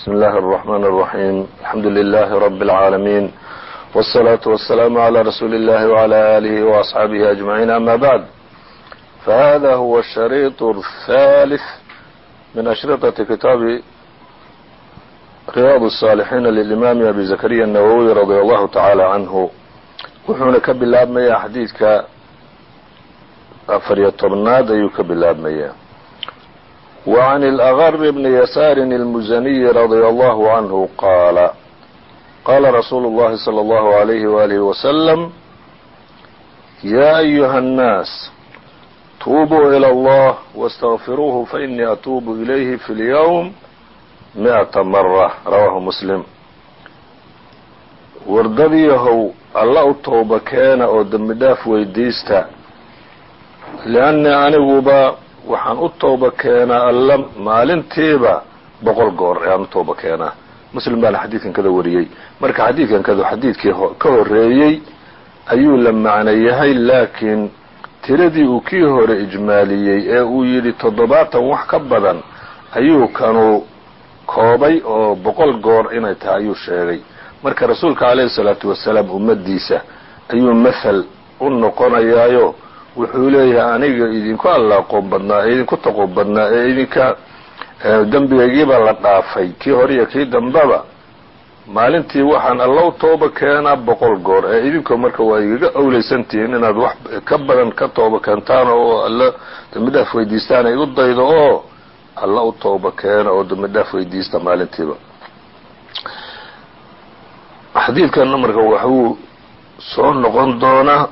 بسم الله الرحمن الرحيم الحمد لله رب العالمين والصلاة والسلام على رسول الله وعلى آله وأصحابه أجمعين أما بعد فهذا هو الشريط الثالث من أشرطة كتاب رياض الصالحين للإمام أبي زكريا النووي رضي الله تعالى عنه wuxuuna ka bilaabmayaa xadiidka afariyo tobnaad ayuu ka bilaabmayaa وعن الأغر بن يسار المزني رضي الله عنه قال قال رsuuل اللhi صلى الله عليه وآله وسلم يا أيها الناس توبوا إلى الله واستغفروه فإني أتوب إليه في اليوم مئة مرة رواه مسلم wardadiyahow alla u tooba keena oo dembi dhaaf weydiista lianni aniguba waxaan u tooba keenaa alla maalintiiba boqol goor ayaan u tooba keenaa. Muslim baana xadiidkan kada wariyey. Marka xadiidkan kadu xadiidkii ka horeeyey ayuu la macno yahay laakiin tiradii uu kii hore ijmaaliyey ee uu yidhi toddobaatan wax ka badan ayuu kanu koobay oo boqol goor inay tahay ayuu sheegay. Marka rasuulka calayhi salaatu wasalaam ummadiisa ayuu mathal u noqonayaayo wuxuu leeyahay aniga idinku alla aqoon badnaa ee idinku taqo badnaa ee idinka dembigaygiibaa la dhaafay kii hore iyo kii dambaba maalintii waxaan alla u tooba keenaa boqol goor ee idinko marka waa igaga awlaysantihiin inaad wax ka badan ka tooba keentaan oo alla dembi dhaaf weydiistaan igu daydo oo alla u tooba keena oo dembi dhaaf weydiista maalintiiba. Xadiidkanna marka waxuu soo noqon doonaa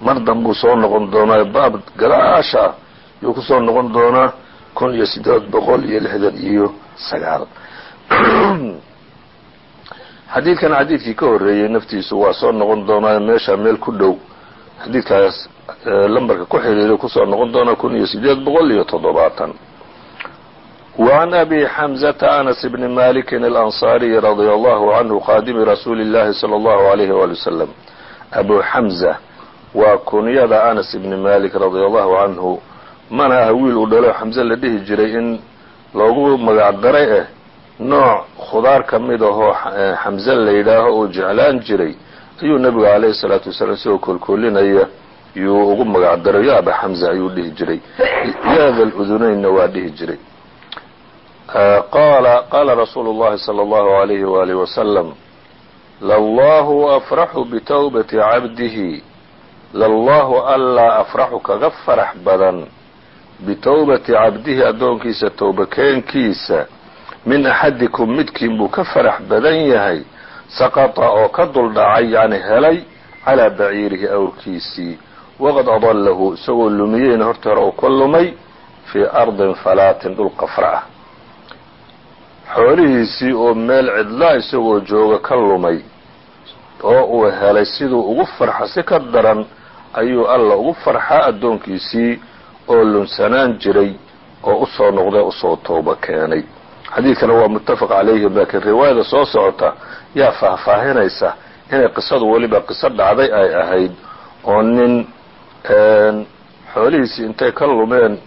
mar danbuu soo noqon doonaa baab gadaasha yuu ku soo noqon doonaa kun iyo siddeed boqol iyo lixdan iyo sagaal xadiidkan xadiidkii ka horreeyey naftiisu waa soo noqon doonaa meesha meel ku dhow xadiidkaas lambarka ku xiriiray kusoo noqon doonaa kun iyo siddeed boqol iyo toddobaatan وعن أbي حمزة أنس بن مالك الأنصاري رضي الله عنه qاdم رsuuل اللhi صلى الله عليه وaلي وسلم أbو حمزة waa kunyada anas ibni malik radia allahu canhu mana ah wiil uu dhalo xamse la dhihi jiray in loogu magac daray eh nooc khudaar ka mid ahoo eh, xamse la yidhaaho uu jeclaan jiray. Ayuu nebigu calayhi salaatu wasalaam isagoo koolkoolinaya yuu ugu magac daray ya aba xamza ayuu dhihi jiray. Yaada udunaynna waa dhihi jiray. Eh, qaala qaala rasuulu llahi salى allahu alayhi waalihi wasalam lallahu afraxu bitawbati cabdihi lallahu allaa afraxu kaga farax badan bitowbati cabdihi addoonkiisa towbakeenkiisa min axadikum midkiin buu ka farax badan yahay saqata oo ka duldhacay yani helay calaa baciirihi awrkiisii. Waqad adallahu isagoo lumiyeyna horta hore uu ka lumay fii ardin falaatin dhul qafra ah xoolihiisii oo meel cidlaa isagoo jooga ka lumay oo uu helay siduu ugu farxa si ka daran ayuu alla ugu farxaa addoonkiisii oo lunsanaan jiray oo u soo noqday u soo tooba keenay. Xadiidkana waa muttafaq calayhi laakiin riwaayada soo socota yaa faahfaahinaysa inay qisadu weliba qiso dhacday ay ahayd oo nin xoolihiisii intay ka lumeen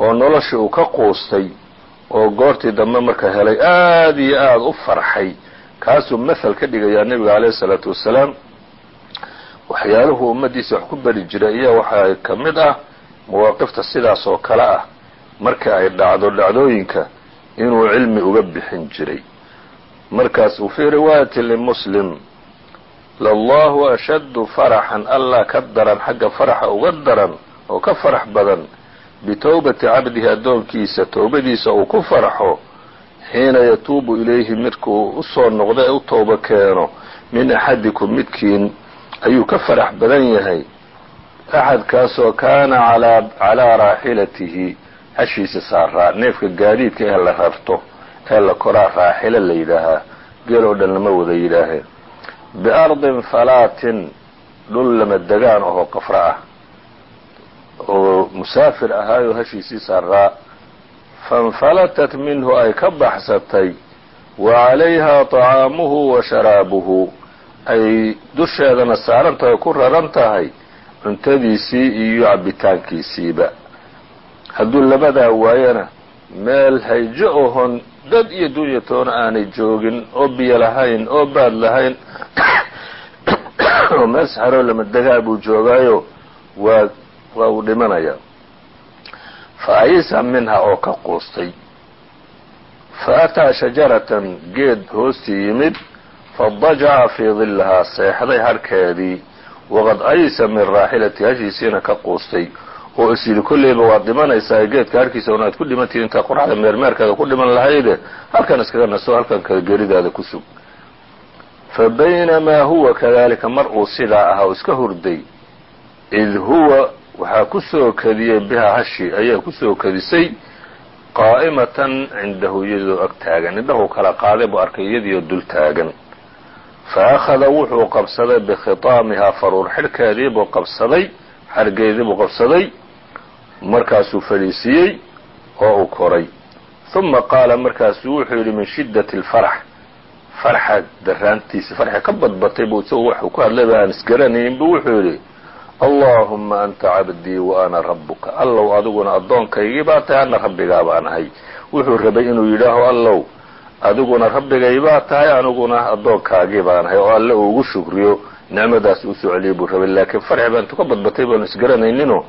oo noloshii uu ka quustay oo goortii dambe marka helay aada iyo aada u farxay. Kaasuu mathal ka dhigayaa nebiga calayhi isalaatu wassalaam waxyaaluhu ummaddiisa wax ku beri jiray iyo waxaa ka mid ah mawaaqifta sidaas oo kale ah. Marka ay dhacdo dhacdooyinka inuu cilmi uga bixin jiray. Markaas uu fii riwaayati limuslim lallahu ashaddu faraxan allah ka daran xagga faraxa uga daran oo ka farax badan bitowbati cabdihi addoonkiisa towbadiisa uu ku farxo xiina yatuubu ilayhi midkuu u soo noqda ee u tooba keeno min axadikum midkiin ayuu ka farax badan yahay. Axadkaasoo kaana calaa raaxilatihi hashiisa saaraa neefka gaadiidka ee la rarto ee la koraa raaxilo la yidhaahaa geel oo dhan lama wada yidhaahee biardin falaatin dhul lama degaan ahoo qafra ah. Oo musaafir ahaayoo hashiisii saaraa fainfalatat minhu ay ka baxsatay wa calayhaa طacaamuhu wa sharaabuhu ay dusheedana saaran tahay ku raran tahay cuntadiisii iyo cabitaankiisiiba hadduu labadaa waayana meel hayjo ohon dad iyo dunya toona aanay joogin oo biyo lahayn oo baad lahayn oo meel saxaroo lama degaa buu joogaayo waa waa uu dhimanayaa fa ayisa minha oo ka quustay. Fa ataa shajaratan geed hoostii yimid fadajaca fii dillahaa seexday harkeedii waqad aysa min raaxilati hashiisiina ka quustay. Oo is yidhi waad dhimanaysaa geedka harkiisa un aad ku dhimantihi intaa qoraxda meermeerkeeda ku dhiman lahayde halkan iskaga naso halkan kale geridaada ku sug. Fa baynamaa huwa kadalika mar uu sidaa ahaa oo iska hurday. Id huwa waxaa ku soo kadiyey bihaa hashi ayaa ku soo kadisay qaa'imatan cindahu iyadoo ag taagan. Indhahuu kala qaaday buu arkay iyadiioo dul taagan fa akhada wuxuu qabsaday bikhitaamihaa faruur xidhkeedii buu qabsaday xargeedii buu qabsaday markaasuu fadhiisiiyey oo uu koray uma qaala markaasuu wuxuu yidhi min shiddati alfarax farxa daraantiisa farxi ka badbatay buu isagu waxuu ku hadlayba aan isgaranayn buu wuxuu yidhi allaahumma anta cabdii wa ana rabbuka allow adiguna addoonkaygii baa tahay ana rabbigaa baan ahay wuxuu rabay inuu yidhaaho allow adiguna rabbigay baa tahay aniguna addoonkaagii baan ahay oo alle uu ugu shukriyo. Nicmadaas uu soo celiyay buu rabay laakiin farxi baa intu ka badbatay baanu isgaranayninoo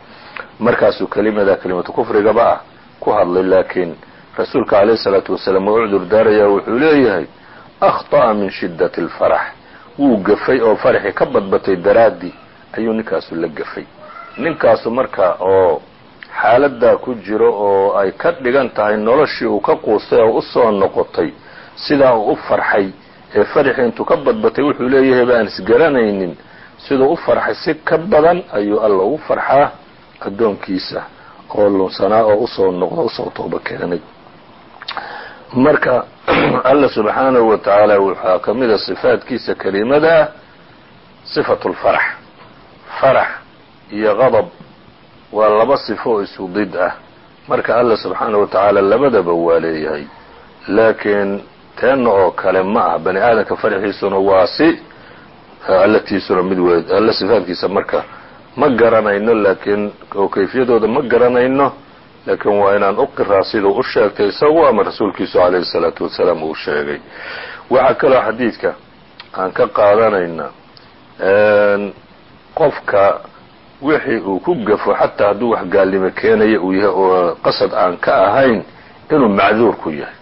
markaasuu kelimada kelimatu kufrigaba ah ku hadlay laakiin rasuulka calayhi salaatu wasalaam waa u cudur daarayaa wuxuu leeyahay akhطa'a min shiddati alfarax wuu gafay oo farxii ka badbatay daraaddii ayuu ninkaasu la gafay. Ninkaasu marka oo xaaladaa ku jiro oo ay ka dhigan tahay noloshii uu ka quustay oo u soo noqotay sidaa uu u farxay ee farxii intuu ka badbatay wuxuu leeyahay ba aan isgaranaynin siduu u farxay si ka badan ayuu alla ugu farxaa addoonkiisa oo lunsanaa oo u soo noqdo u soo tooba keenay. Marka alla subxaanahu wa tacaala waxaa ka mida sifaadkiisa kelimada ah sifatu lfarax farax iyo qadab waa laba sifo oo isu did ah. Marka alla subxaanahu wa tacaala labadaba waa leeyahay. Laakiin teenna oo kale ma ah bani aadamka faraxiisuna waa si allatiisuna mid weed alla sifaadkiisa marka ma garanayno laakiin oo kayfiyadooda ma garanayno laakiin waa inaan u qiraa siduu u sheegtay isagu ama rasuulkiisu calayhi salaatu wasalaam uu sheegay. Waxaa kaloo xadiidka aan ka qaadanayna qofka wixii uu ku gafo xataa hadduu wax gaalnimo keenaya uu yahay oo qasad aan ka ahayn inuu macduur ku yahay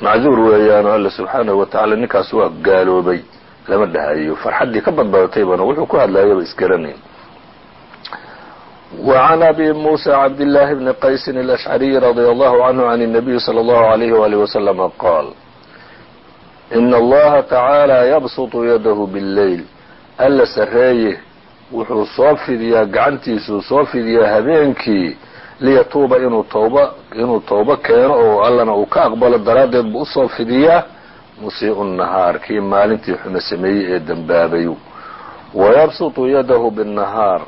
macduur weeyaano alla subxaanahu wa tacaala ninkaas waa gaaloobay lama dhahayo farxaddii ka badbadatay wuxuu ku hadlayaba isgaranayn وعn أbي موسى عبد الله بن qays الأشعري رضي الله عنه عن النبي صلى الله عليه وaله وسلم qاal إن الlaha تaعaaلى yبسط yadh bالleyl alla sareeye wuxuu soo fidiyaa gacantiisuu soo fidiyaa habeenkii liyatuuba inuu tooba inuu toobo keeno oo allana uu ka aqbalo daraaddeed buu u soo fidiyaa musii'u nahaar kii maalintii xuna sameeyey ee dembaabayu wayabsutu yadahu binnahaar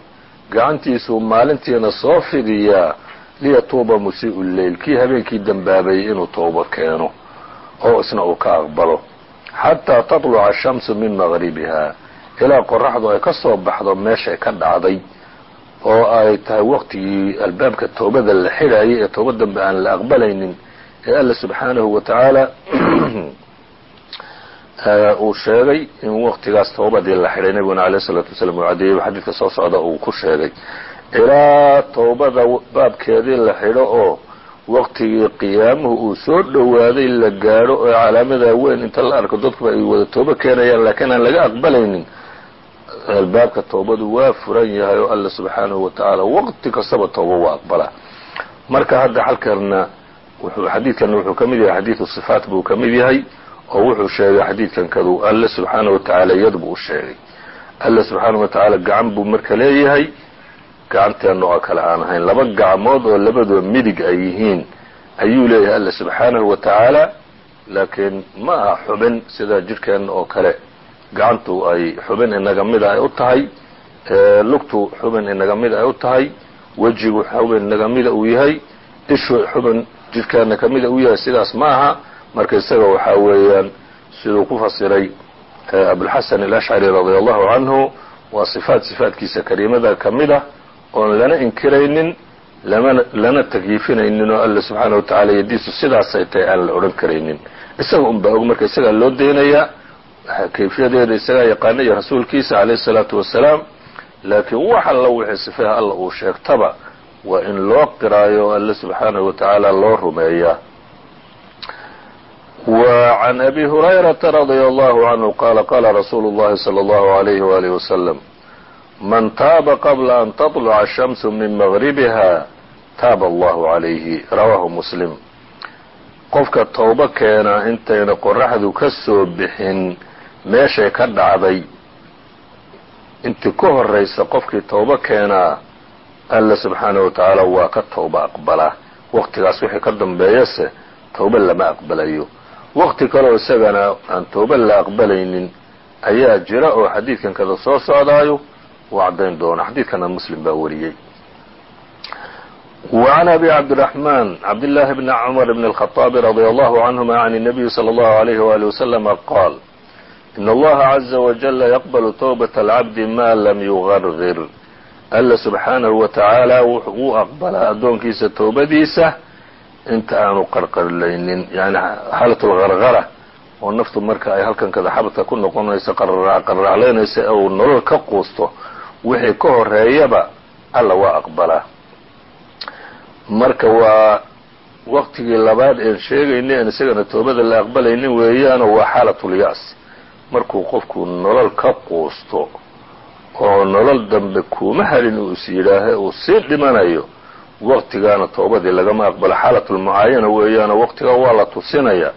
gacantiisuu maalintiina soo fidiyaa liyatuuba musii'u lleyl kii habeenkii dembaabayay inuu toobo keeno oo isna uu ka aqbalo. Xataa tatluca ashamsu min maqribiha ilaa qoraxdu ay ka soo baxdo meeshay ka dhacday oo ay tahay waqtigii albaabka toobada la xidhaayay ee tooba dambe aan la aqbalaynin ee alla subxaanahu wa tacaala uu sheegay in waqtigaas toobadii la xidhay. Nabiguna alayh isalaatu wasalaam uu cadeeyey xadiidka soo socda uu ku sheegay. Ilaa toobada baabkeedii la xidho oo waqtigii qiyaamuhu uu soo dhowaaday la gaadho oo calaamada weyn inta la arko dadkuba ay wada toobo keenayaan laakiin aan laga aqbalaynin albaabka toobadu waa furan yahay oo alla subxaanahu wa tacaala waqti kastaba tooba waa aqbalaa marka hadda halkana wuxuu xadiidkana wuxuu ka yahay xadiidu sifaat buu ka yahay oo wuxuu sheegay xadiidkan kadu alle subxaanahu wa tacaala yad buu u sheegay. Alle subxaanahu wa gacan buu marka leeyahay gacanteena oo kale aan ahayn. Laba gacmood oo labaduba midig ay yihiin ayuu leeyahay alle subxaanahu wa tacaala laakiin ma aha xubin sida jidhkeenna oo kale gacantu ay xubin inaga mida ay u tahay lugtu xubin inaga mid ay u tahay wejigu xubin inaga mida uu yahay ishu xubin jidhkeena kamida uu yahay sidaas ma aha. Marka isaga waxaa weeyaan siduu ku fasiray abulxasan alashcari radia allahu canhu waa sifaat sifaatkiisa kariimada ka mid ah oon lana inkiraynin lamana lana takyiifinaynin oo alla subxaana wa tacala yadiisu sidaasay tahay aan la odhan karaynin. Isaga un baa og marka isagaa loo deynayaa kayfiyadeeda isagaa yaqaana iyo rasuulkiisa calayhi salaatu wasalaam laakiin wax alla wixii sifeha alla uu sheegtaba waa in loo qiraayo alle subxaanahu wa tacaala loo rumeeyaa wa can abi hurayrata radia allahu canhu qaala qaala rasuulu llahi salى allahu alayhi walihi wasalam man taaba qabla an taطluca shamsu min magribiha taaba allahu calayhi rawaahu muslim. Qofka towbo keena intayna qoraxdu ka soo bixin meeshay ka dhacday intii ka horaysa qofkii towbo keenaa alla subxaanahu wa tacaala waa ka towbo aqbalaa waqtigaas wixii ka dambeeyase towbo lama aqbalayo waqti kaleo isagana aan towbo la aqbalaynin ayaa jira oo xadiidkan kada soo socdaayo uu caddayn doona xadiidkana muslim baa wariyey وعn أbي cبدالرحمن cبداللahi بن cمر بن الخطاب رضي الله عنهma عن النبي صلى الله عليه وaلي وسلم qاal in allaha caza wajala yaqbalu towbata alcabdi ma lam yugargir alla subxaanahu wa tacaala wuu aqbalaa addoonkiisa toobadiisa inta aanu qarqarlaynin yani xaalat lgargara oo naftu marka ay halkan kada kadaxabadka ku noqonayso qarraaclaynaysa ee uu nolol ka quusto wixii ka horeeyaba alla waa aqbalaa marka waa waqtigii labaad een sheegaynay aan isagana toobada la aqbalaynin weeyaano waa xaalat lyas markuu qofku nolol ka quusto oo nolol dambe kuuma halin uu is yidhaahe uu sii dhimanayo waqtigaana toobadii lagama aqbalo. Xaalatulmucaayana weeyaano waqtigaa waa la tusinaya.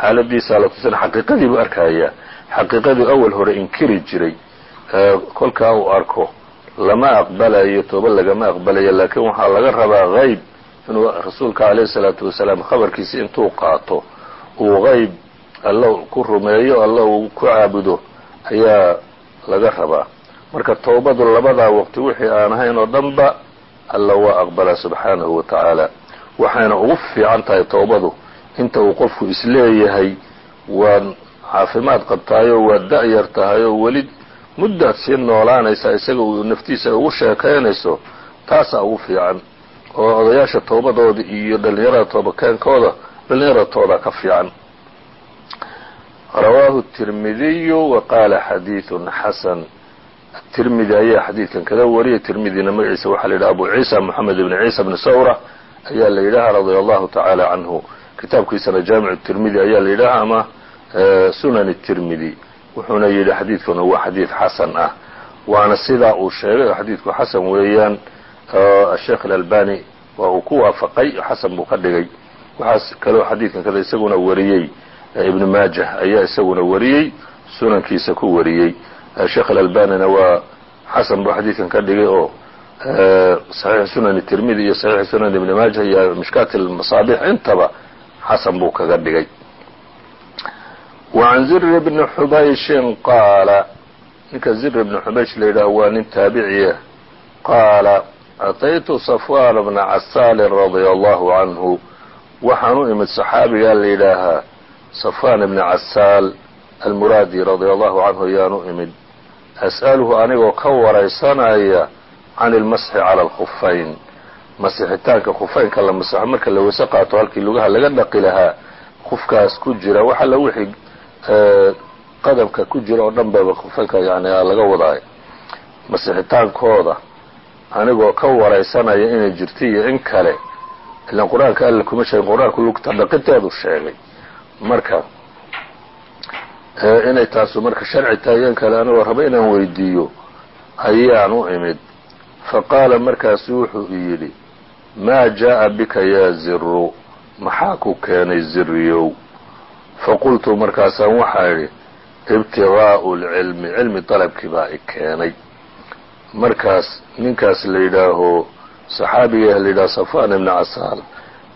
Xaaladiisaa la tusinaya xaqiiqadii buu arkayaa. Xaqiiqadii awal hore inkiri jiray. Kolkaa uu arko lama aqbalayo tooba lagama aqbalayo laakiin waxaa laga rabaa qayb inuu rasuulka calayhi salaatu wasalaam khabarkiisi intuu qaato uu qayb alla ku rumeeyo alla uu ku caabudo ayaa laga rabaa. Marka towbadu labadaa waqti wixii aan ahayn oo dhanba alla waa aqbalaa subxaanahu wa tacaala. Waxayna ugu fiican tahay towbadu inta uu qofku is leeyahay waad caafimaad qabtaayoo waad da-yar tahayoo weli muddaad sii noolaanaysaa isaga uu naftiisa ugu sheekaynayso taasaa ugu fiican. Oo odayaasha towbadooda iyo dhallinyarada toobakeenkooda dhallinyaratooda ka fiican rawaahu tirmidiyu wa qaala xadiidun xasan tirmidi ayaa xadiidkan kada wariyay tirmidina magaciisa waxaa la yidhaha abu ciisa moxamed ibni ciisa bni sawra ayaa la yidhaha radia allahu tacaala canhu kitaabkiisana jaamicu tirmidi ayaa la yidhaha ama sunan tirmidi wuxuuna yidhi xadiidkuna waa xadiid xasan ah waana sidaa uu sheegay xadiidku xasan weeyaan asheekh alalbani waa uu ku waafaqay xasan buu ka dhigay waxaas kaloo xadiidkan kada isaguna wariyey ibnu maajah ayaa isaguna wariyey sunankiisa ku wariyey. Sheekh alalbanina waa xasan buu xadiidkan ka dhigay oo saxiix sunan tirmidi iyo saxiix sunan ibni maajah iyo mishkaat almasaabix intaba xasan buu kaga dhigay. وعn zir bni xubayshin qaala ninka zir bni xubaysh la yidhaho waa nin taabiciya qaala ataytu safwan bna casaalin radia allahu canhu waxaan u imid saxaabigaa la yidhaahaa safwan bni casaal almuraadi radia allahu canhu ayaan u imid. As'aluhu anigoo ka waraysanaya can ilmasxi cala alkhufayn masixitaanka khufaynka la masaxo marka la weyse qaato halkii lugaha laga dhaqi lahaa khufkaas ku jira waxa la wixii qadamka ku jira oo dhan baba khufaynka yani laga wadaayo masixitaankooda anigoo ka waraysanaya inay jirta iyo in kale ilaan qur'aanka alla kuma sheegin qur'aanku lugta dhaqinteedu sheegay marka inay taasu marka sharci tahay in kale anigoo raba inaan weydiiyo ayaan u imid faqaala markaasu wuxuu yidhi maa jaa'a bika yaa ziru maxaa ku keenay ziriyow faqultu markaasaan waxaa idhi ibtigaa'u lcilmi cilmi dalabkii baa i keenay. Markaas ninkaas la yidhaaho saxaabiga la yidhaho safaan ibni casaal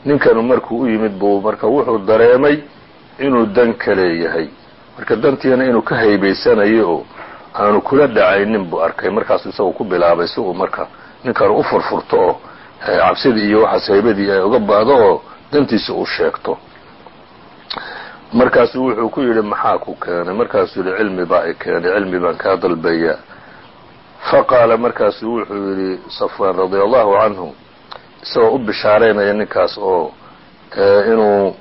ninkanu markuu u yimid buu marka wuxuu dareemay inuu dan ka leeyahay marka dantiina inuu ka haybaysanayo oo aanu kula dhacaynin buu arkay. Markaasuu isagu ku bilaabay si uu marka ninkan u furfurto oo cabsidii iyo waxaas haybadii ay uga baado oo dantiisa uu sheegto. Markaasuu wuxuu ku yidhi maxaa ku keenay? Markaasuu yihi cilmi baa i keenay cilmi baan kaa dalbaya faqaala markaasuu wuxuu yidhi safwaan radia allahu canhu isagoo u bishaaraynaya ninkaas oo inuu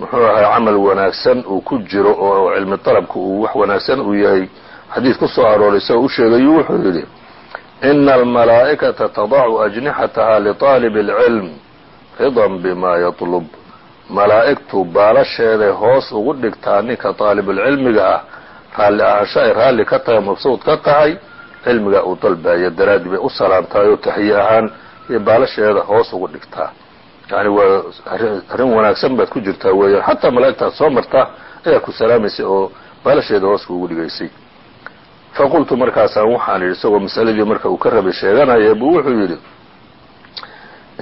muxuu ahay camal wanaagsan uu ku jiro oo cilmi dalabka uu wax wanaagsan uu yahay xadiid ku soo arooray isagoo u sheegayu wuxuu yidhi ina almalaa'ikata tadacu ajnixataha liطaalib اlcilm ridan bima yaطlub malaa'igtu baalasheeday hoos ugu dhigtaa ninka daalibulcilmiga ah raalli ahaansho ay raalli ka tahay mabsuud ka tahay cilmiga uu dalbaya daraaddi bay u salaamtahay oo taxiye ahaan iyo baalasheeda hoos ugu dhigtaa yani waa arrin wanaagsan baad ku jirtaa weeyaan xataa malaa'igtaad soo martaa ayaa ku salaamaysay oo baalasheeda hoos kuugu dhigaysay faqultu markaasaan waxaan yidhi isagoo masaladii marka uu ka rabay sheeganaya buu wuxuu yidhi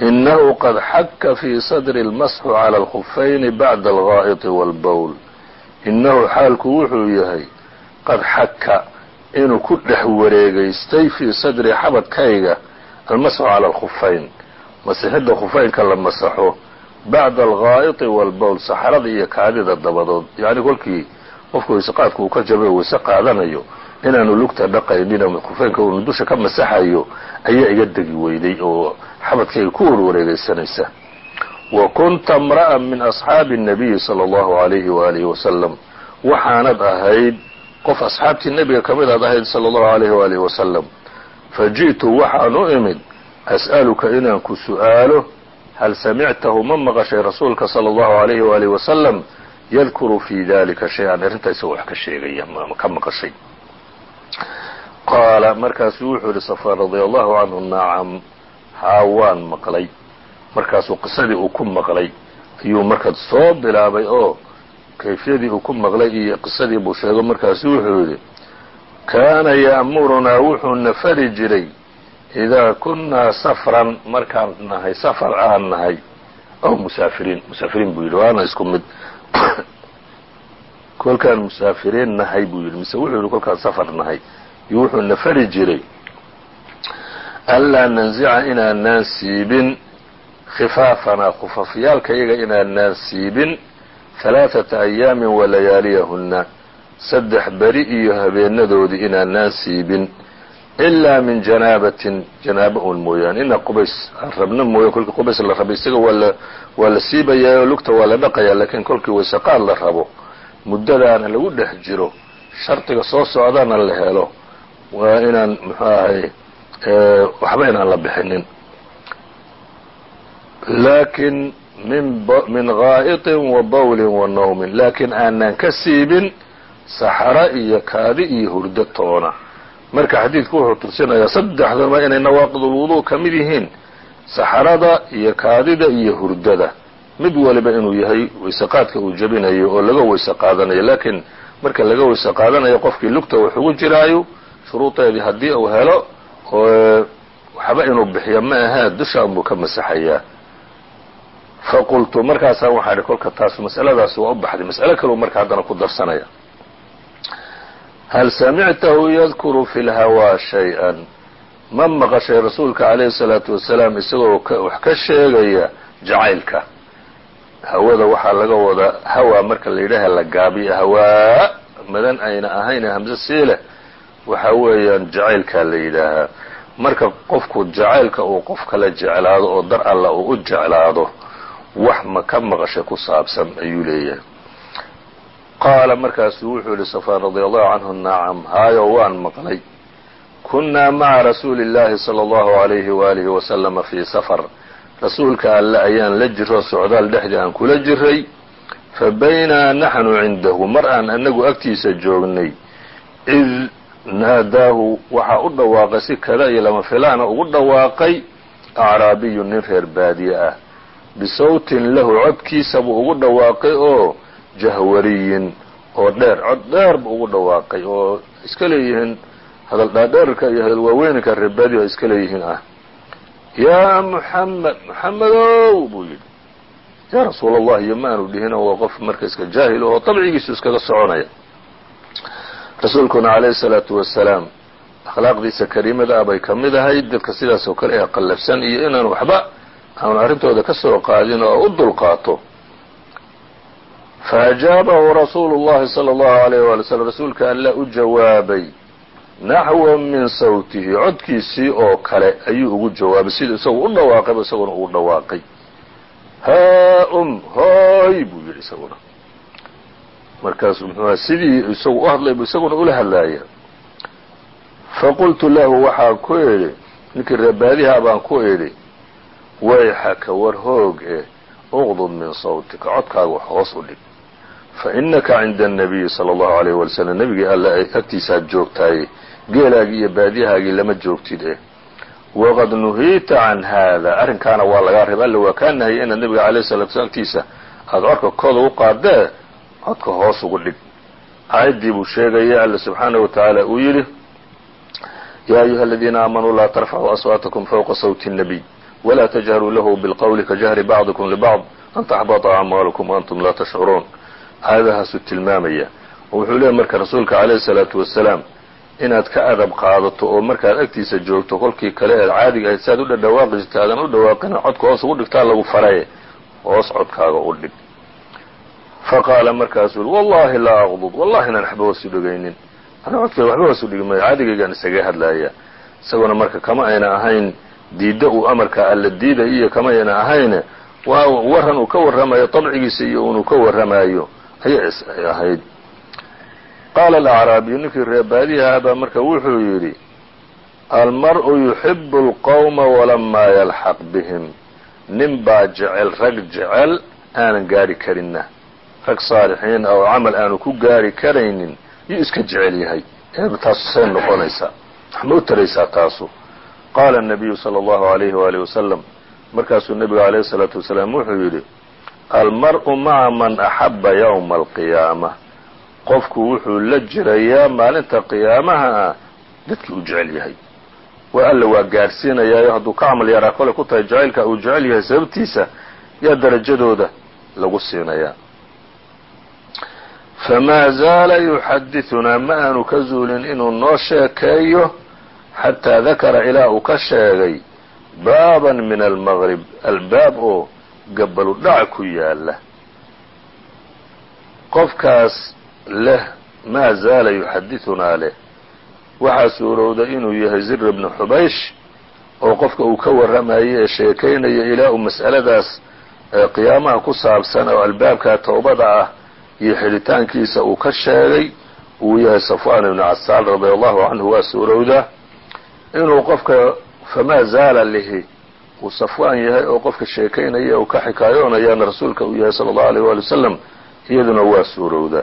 inahu qad xaka fii sadri اlmasxu calى اlkhufayni bacda algaa'iti wاlbowl inahu xaalku wuxuu yahay qad xaka inuu ku dhex wareegaystay fii sadri xabadkayga almasxu calى alkhufayn masixidda khufaynka la masaxo bacda algaa'iti wاlbowl saxarada iyo kaadida dabadood yacni kolkii qofku wayseqaadku uu ka jabay o wayse qaadanayo inaanu lugta dhaqaynin ama khufaynka uunu dusha ka masaxayo ayaa iga degi weyday oo xabadkayga ku warwareegaysanaysa wa kunta imra'an min asxaabi الnabiyi salى اllahu عalayhi waalihi wasalam waxaanad ahayd qof asxaabtii nebiga ka mid aad ahayd salى اllahu عalayhi waalihi wasalam faji'tu waxaan u imid as'aluka inaan ku su'aalo hal samictahu ma maqashay rasuulka salى اllahu عalayhi waalihi wasalam yadkuru fi dalika shay-an arrintaa isagoo wax ka sheegaya ma ka maqashay qaala markaasuu wuxuu yihi safaan radia allahu canhu nacam haa waan maqlay markaasuu qisadii uu ku maqlay ayuu markaad soo bilaabay oo kayfiyadii uu ku maqlay iyo qisadii buu sheego markaasu wuxuu yidhi kaana ya'murunaa wuxuuna fari jiray idaa kunnaa safran markaan nahay safar aan nahay aw musaafiriin musaafiriin buu yidhi waana isku mid kolkaan musaafiriin nahay buu yidhi mise wuxuu yidhi kolkaan safar nahay iyo wuxuuna fari jiray anlaa nanzica inaanaan siibin khifaafanaa khufafyaalkayaga inaanaan siibin halaaثata ayaamin walayaaliyahunna saddex beri iyo habeenadoodii inaanaan siibin ilaa min janaabatin janaaba un mooyaane inaa qubays aan rabno mooya kolkii qubays la rabo isaga waa la waa la siibayaa lugta waa la dhaqayaa laakiin kolkii waysaqaad la rabo muddadaana lagu dhex jiro shardiga soo socdana la helo waa inaan muxuu ahay waxba inaan la bixinin laakin min min gaa'iطin wa bawlin wa nawmin laakiin aanan ka siibin saxaro iyo kaadi iyo hurdo toona marka xadiidku wuxuu tursinayaa saddexdaba inay nawaaqidulwudu ka mid yihiin saxarada iyo kaadida iyo hurdada. Mid waliba inuu yahay wayseqaadka uu jebinayo oo laga weyse qaadanayo laakiin marka laga weyse qaadanayo qofkii lugta wax ugu jiraayo shuruudeedii haddii uu helo waxba inuu bixiyo ma ahee dusha unbuu ka masaxayaa. Faqultu markaasaan waxaa idhi kolka taas masaladaas waa u baxday mas'alo kaleu marka haddana ku darsanaya hal samictahu yadkuru fi lhawaa shay-an ma maqashay rasuulka calayhi salaatu wasalaam isagoo wax ka sheegaya jacaylka hawada waxaa laga wadaa hawaa marka la yidhaaha la gaabiya hawaa madan ayna ahayn hamse sii leh waxa weeyaan jacaylkaa la yidhaahaa marka qofku jacaylka uu qof kala jeclaado oo dar alla uu u jeclaado wax ma ka maqashay ku saabsan ayuu leeyahay qaala markaasuu wuxuu yihi safaan radia allahu canhu nacam haayo waan maqlay. Kunnaa maca rasuuli اllahi salى allahu alayhi waalihi wasalama fii safar. Rasuulka alle ayaan la jiro socdaal dhexdii aan kula jiray fa baynaa naxnu cindahu. Mar aan anagu agtiisa joognay id naadaahu waxaa u dhawaaqay si kada iyo lama filaana ugu dhawaaqay acraabiyu nin reer baadiye ah. Bisawtin lahu codkiisa buu ugu dhawaaqay oo jahwariyin oo dheer. Cod dheer buu ugu dhawaaqay oo iska leeyihiin hadal dhaadheerka iyo hadal waaweynka reer baadiye oo iska leeyihiin ah. Yaa muxamed muxamedow buu yidhi. Yaa rasuul allah iyo maanu dhihino waa qof marka iska jaahil oo dabcigiisu iskaga soconaya. Rasuulkuna calayhi salaatu wasalaam akhlaaqdiisa kariimada ah bay ka mid ahayd. Dadka sidaas oo kale ee qallafsan iyo inaan waxba aanu arrintooda ka soo qaadin oo u dulqaato faajaabahu rasuulu llahi sala allahu alayh waali slam rasuulka alla u jawaabay naxwa min sawtihi codkiisii oo kale ayuu ugu jawaabay sida isagu u dhawaaqayba isaguna ugu dhawaaqay haa um hooy buu yidhi isaguna markaasu muxuuha sidii isagu u hadlay buu isaguna ula hadlaaya faqultu lahu waxaan ku idhi ninkii reebaadihaa baan ku idhi wayxaka war hoog e uqdud min sawtika codkaaga hoos u dhig fa inaka cinda annabiyi sala allahu alayh wali slam nebigii alle agtiisaad joogtaaye geelaagii iyo baadiyahaagii lama joogtid eh waqad nuhiita can haada arrinkaana waa lagaa reeba alle waa kaa nahiyay inaad nebiga alayh salatu slam agtiisa aada codka kooda u qaadee codka hoos ugu dhig aayaddii buu sheegaya alle subxaanahu wa tacaala uu yidhi yaa ayuha aladiina aamanuu laa tarfacuu aswaatakum fawqa sawti الnabiy wla tajharuu lahu bilqowli kajahri bacdikum libacd an taxbata acmaalukum waantum laa tashcuruun aayadahaasuu tilmaamaya. Oo wuxuu leeyahy marka rasuulka calayhi salaatu wasalaam inaad ka adab qaadato oo markaad agtiisa joogto kolkii kale eed caadiga ahayd si aad u dhadhawaaqi aadan u dhawaaqina codka hoos ugu dhigtaa lagu faraye hoos codkaaga u dhig. Faqaala markaasuu ui wallahi laa aqdud wallahi inaan waxba hoos u dhigaynin. Ana codkayga waxba hoos u dhigi maayo caadigaygaan isaga hadlaaya. Isaguna marka kama ayna ahayn diidda uu amarka alla diiday iyo kama ayna ahayne waa waran uu ka warramayo dabcigiisa iyo unuu ka warramayo ayay ahayd qaala alacraabiyu ninkii reebaadiha baa marka wuxuu yidhi almar'u yuxibu alqowma walamaa yalxaq bihim nin baa jecel rag jecel aanan gaari karinna rag saalixiin oo camal aanu ku gaari karaynin yuu iska jecel yahay eeba taasu say noqonaysaa wax ma u taraysaa taasu qaala الnabiyu salى اllahu عalayhi waalihi wasalam markaasuu nebigu alayhi الsalaatu wasalaam wuxuu yidhi almar'u maca man axaba ywma alqiyaama. Qofku wuxuu la jirayaa maalinta qiyaamaha ah dadkii uu jecel yahay. Waa alla waa gaadhsiinayaayo hadduu ka camal yaraa kole ku tahay jacaylka uu jecel yahay sababtiisa yaa darajadooda lagu siinayaa. Famaa zaala yuxadithunaa ma aanu ka zuulin inuu noo sheekeeyo xataa dakara ilaa uu ka sheegay baaban min almaqrib albaab oo gabalu dhac ku yaalla qofkaas leh maa zaala yuxadithunaa leh. Waxaa suurowda inuu yahay zir bnu xubaysh oo qofka uu ka warramayay ee sheekaynaya ilaa uu mas'aladaas qiyaamaha ku saabsan oo albaabka towbada ah iyo xidhitaankiisa uu ka sheegay uu yahay safwan ibnu casaal radia allahu canhu waa suurowda inuu qofka famaa zaala lihi uu safwaan yahay oo qofka sheekaynaya uu ka xikaayoonayaana rasuulka uu yahay sala allahu alayh waali wasalam iyaduna waa suurowda.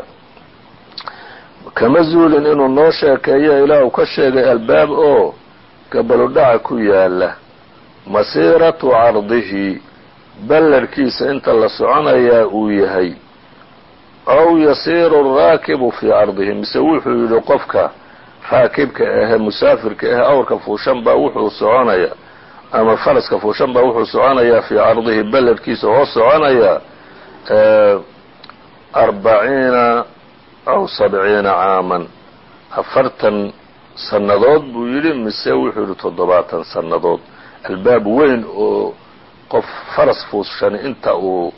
Kama zuulin inuu noo sheekeeyo ilaa uu ka sheegay albaab oo gabaludhaca ku yaalla masiiratu cardihi ballarhkiisa inta la soconayaa uu yahay. Aw yasiiru araakibu fii cardihi mise wuxuu yidhi qofka raakibka ahe musaafirka ahe awrka fuushan baa wuxuu soconaya ama faraska fuushan baa wuxuu soconayaa fii cardihi ballarhkiisa oo soconaya arbaciina aw sabciina caaman. Afartan sannadood buu yidhi mise wuxuu yidhi toddobaatan sannadood. Albaab weyn oo qof faras fuushani inta uu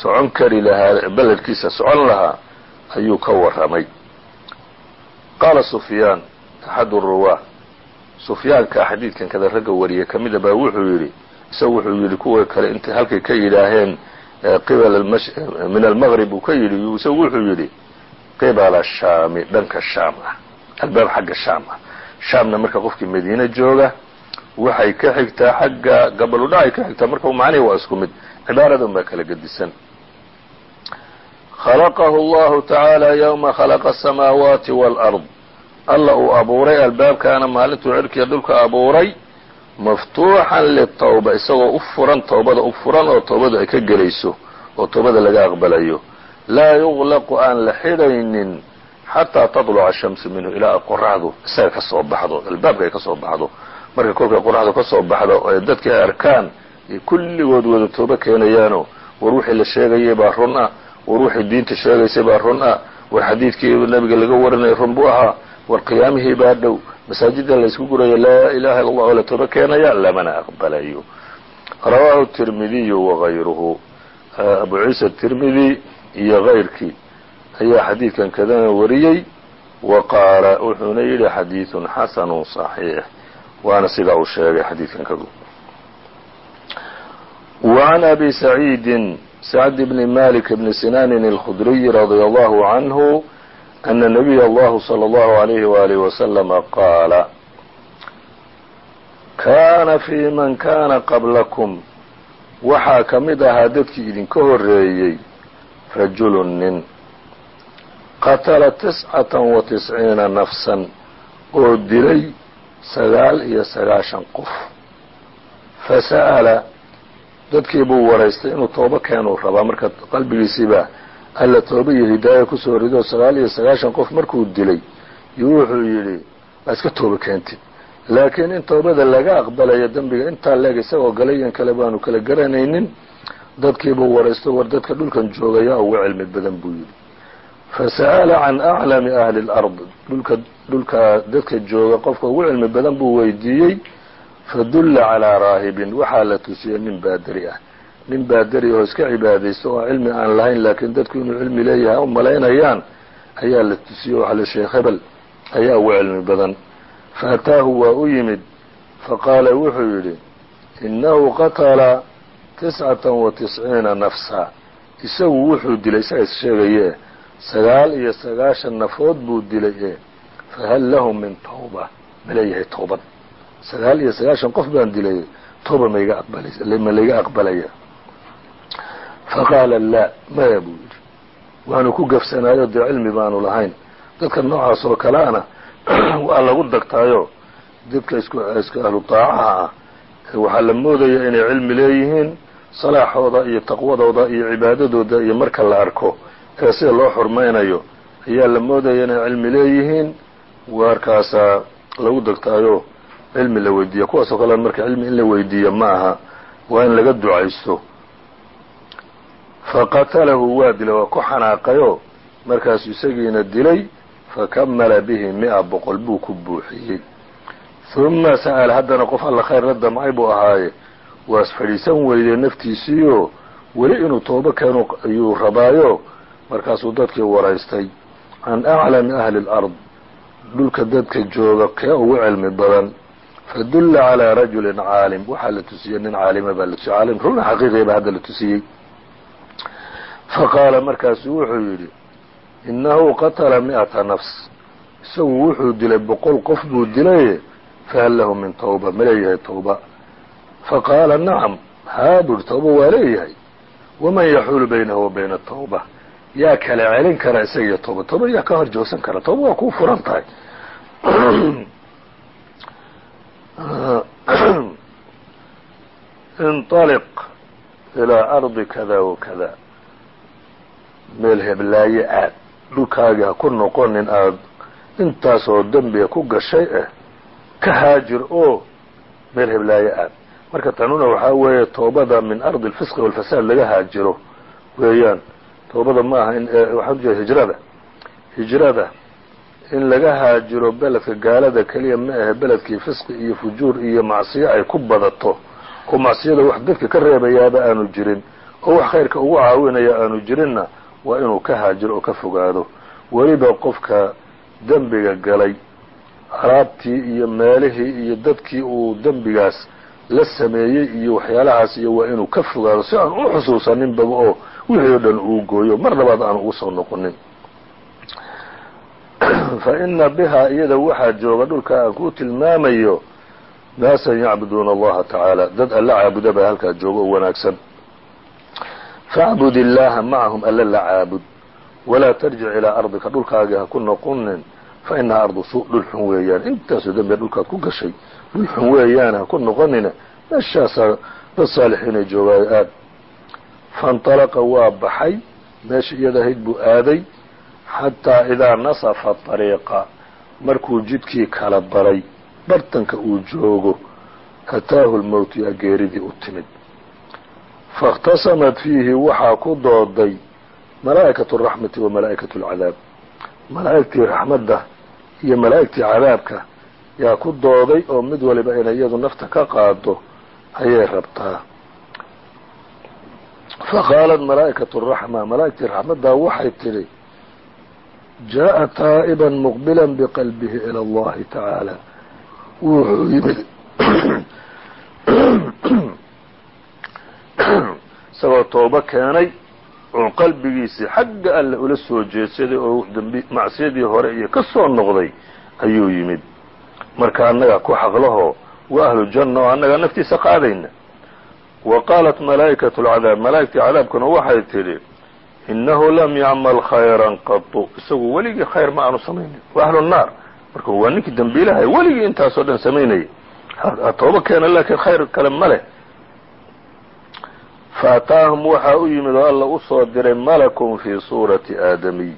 socon kari lahaa beledkiisa socon lahaa ayuu ka warramay. Qaala sufyaan axadu ruwaa sufyaanka xadiidkan kada ragga wariye ka mida baa wuxuu yidhi isagu wuxuu yidhi kuwa kale intay halkay ka yidhaaheen qibala min almaqrib uu ka yidhi. Isagu wuxuu yidhi qibala shaami dhanka shaam ah albaab xagga shaam ah. Shaamna marka qofkii madiine jooga waxay ka xigtaa xagga gabaludhacay ka xigtaa marka macnihi waa isku mid. Cibaaradan baa kala gedisan. Khalaqahu allahu tacaala yowma khalaqa asamaawaati waalard alla uu abuuray albaabkaana maalintuu cirkiya dhulka abuuray maftuuxan litawba isagoo u furan towbada u furan oo towbadu ay ka gelayso oo towbada laga aqbalayo. laa yuqlaqu aan la xidhaynin xataa tatluca ashamsu minhu ilaa qoraxdu isaga ka soo baxdo albaabka ay ka soo baxdo. Marka kolkay qoraxdu ka soo baxdo ee dadka ay arkaan ay kulligood wada toobo keenayaano war wixii la sheegayay baa run ah war wixii diinta sheegaysay baa run ah war xadiidkii nabiga laga warinaya run buu ahaa war qiyaamihii baa dhow masaajida la isku gurayo laa ilaha illa allah oo la toobo keenaya lamana aqbalayo rawaahu tirmidiyu wagayruhu abu ciisa tirmidi iyo kayrkii ayaa xadiidkan kadana wariyey wa qaala wuxuuna yidhi xadiidun xasanu صaxiix waana sidaa uu sheegay xadiidkan kadu وعn abi سacيidi sacd bn malik bn sinaanin الkhudriy radي allahu canhu ana nabiy allahu slى اllahu عalayhi waalih waslama qaala kaana fii man kaana qablakum waxaa ka mid ahaa dadkii idinka horeeyey rajulu nin qatala tiscata wa tisciina nafsan oo dilay sagaal iyo sagaashan qof fasa'ala dadkii buu waraystay inuu toobo keenuu rabaa marka qalbigiisiibaa alla tooba iyo hidaaya ku soo rido sagaal iyo sagaashan qof markuu dilay iyo wuxuu yidhi waa iska tooba keentid. Laakiin in toobada laga aqbalayo dembiga intaa leeg isagoo galayan kale baanu kala garanaynin dadkiibuu waraysto war dadka dhulkan joogayaa uga cilmi badan buu yidhi. Fasa'ala can aclami ahli اlard dhulka dhulka dadka jooga qofka ugu cilmi badan buu weydiiyey fadulla calaa raahibin waxaa la tusiyey nin baaderi ah nin baaderi oo iska cibaadaysta oo cilmi aan lahayn laakiin dadku inuu cilmi leeyahay u malaynayaan ayaa la tusiyey waxaa la sheekh hebel ayaa ugu cilmi badan. Faataahu waa u yimid faqaala wuxuu yidhi innahu qatala tiscata wa tisciina nafsa. Isagu wuxuu dilay isaga is sheegaye sagaal iyo sagaashan nafood buu dilay e fahal lahu min tawba? Ma leeyahay sagaal iyo sagaashan qof baan dilay tooba maiga aqbalay ma layga aqbalaya faqaala laa maya buu yidhi waanu ku gafsanaayo dee cilmi baanu lahayn dadka noocaas oo kaleana waa lagu dagtaayo dadka isku ahlu daacaha ah waxaa la moodaya inay cilmi leeyihiin salaaxooda iyo taqwadooda iyo cibaadadooda iyo marka la arko ee sida loo xurmaynayo ayaa la moodaya inay cilmi leeyihiin warkaasaa lagu dagtaayo cilmi la weydiiya kuwaasoo kale marka cilmi in la weydiiya ma aha waa in laga ducaysto faqatalahu waa dilay waa ku xanaaqayo. Markaasuu isagiina dilay fakamala bihi mi-a boqol buu ku buuxiyey. Huma sa'ala haddana qof alla khayr la damcay buu ahaaye. Waas fadhiisan weydee naftiisiiyo weli inuu toobo keenu ayuu rabaayo. Markaasuu dadkii waraystay. Can aclami ahli اlard dhulka dadka jooga kee ugu cilmi badan. Fadulla calىa rajulin caalim. Waxaa la tusiyey nin caalima baa la tusiyey. Caalim runa xaqiiqiya baa hadda la tusiyey faqaala markaasu wuxuu yidhi innahu qatala mi'ata nafs. Isagu wuxuu dilay boqol qof buu dilaye fahal lahu min tawba ma leeyahay tawba. Faqaala nacam haa buuri tawba waa leeyahay. Waman yaxuulu baynahu wa bayna atawba yaa kala celin kara isaga iyo tawba. Tawba yaa ka hor joogsan kara. Tawba waa kuu furan tahay. Inطaliq ilaa ardi kada wa kada meel heblaaye aad dhulkaagii ha ku noqonin aada intaasoo dembiga ku gashay ah ka haajir oo meel heblaaye aad. Marka tanuna waxaa weeye toobada min ardi alfisqi walfasaad laga haajiro weeyaan. Toobada ma aha in waxaan ujeeda hijrada. Hijrada in laga haajiro beledka gaalada keliya ma ahe beledkii fisqi iyo fujuur iyo macsiyo ay ku badato oo macsiyada wax dadka ka reebayaaba aanu jirin oo wax khayrka ugu caawinaya aanu jirinna waa inuu ka haajiro oo ka fogaado. Weliba qofka dembiga galay alaabtii iyo meelihii iyo dadkii uu dembigaas la sameeyey iyo waxyaalahaas iyo waa inuu ka fogaado si aan u xusuusaninbaba oo wixii oo dhan uu gooyo. Mar labaad aan ugu soo noqonin. Fa ina bihaa iyada waxaa jooga dhulka aan ku tilmaamayo naasan yacbuduuna allaha tacaala. Dad alla caabuda baa halkaa jooga oo wanaagsan facbud illaaha macahum alla la caabud walaa tarjic ilaa ardika dhulkaagii ha ku noqonin fa inaha ardu suu dhul xun weeyaan intaasoo dembiya dhulkaad ku gashay dhul xun weeyaan ha ku noqonina meeshaasaa dad saalixiinay joogaayo aad faاnطalaqa waa baxay meesha iyada ahayd buu aaday xataa idaa nasafa طariiqa markuu jidkii kala baray bartanka uu joogo ataahu lmowt yaa geeridii u timid faاkhtasamat fiihi waxaa ku dooday malaa'ikaة الraxmati wa malaa'ikaة اlcadaab malaa'igtii raxmadda iyo malaa'igtii cadaabka yaa ku dooday oo mid waliba inay iyadu nafta ka qaado ayay rabtaa faqaalat malaa'ikaة الraxma malaa'igtii raxmaddaa waxay tidhi jaaءa taa'iba muqbila bqalbihi ilى اllahi tacaala wuxuu yimid isagoo toobo keenay oo qalbigiisii xagga alle ula soo jeedsaday oo dambi macsiyadii hore iyo ka soo noqday ayuu yimid. Marka annaga ku xaqlaho waa ahlu janna oo annaga naftiisa qaadayna. Wa qaalat malaa'ikatu lcadaab malaa'igtii cadaabkuna waxay tidhi innahu lam yacmal khayran qatu isagu weligii khayr ma aanu samaynin. Waa ahlu naar. Marka waa ninkii dembiilahay weligii intaasoo dhan samaynayay. Ha tooba keena laakiin khayr kale ma leh faataahum waxaa u yimid oo alla u soo diray malakun fii suurati aadamiy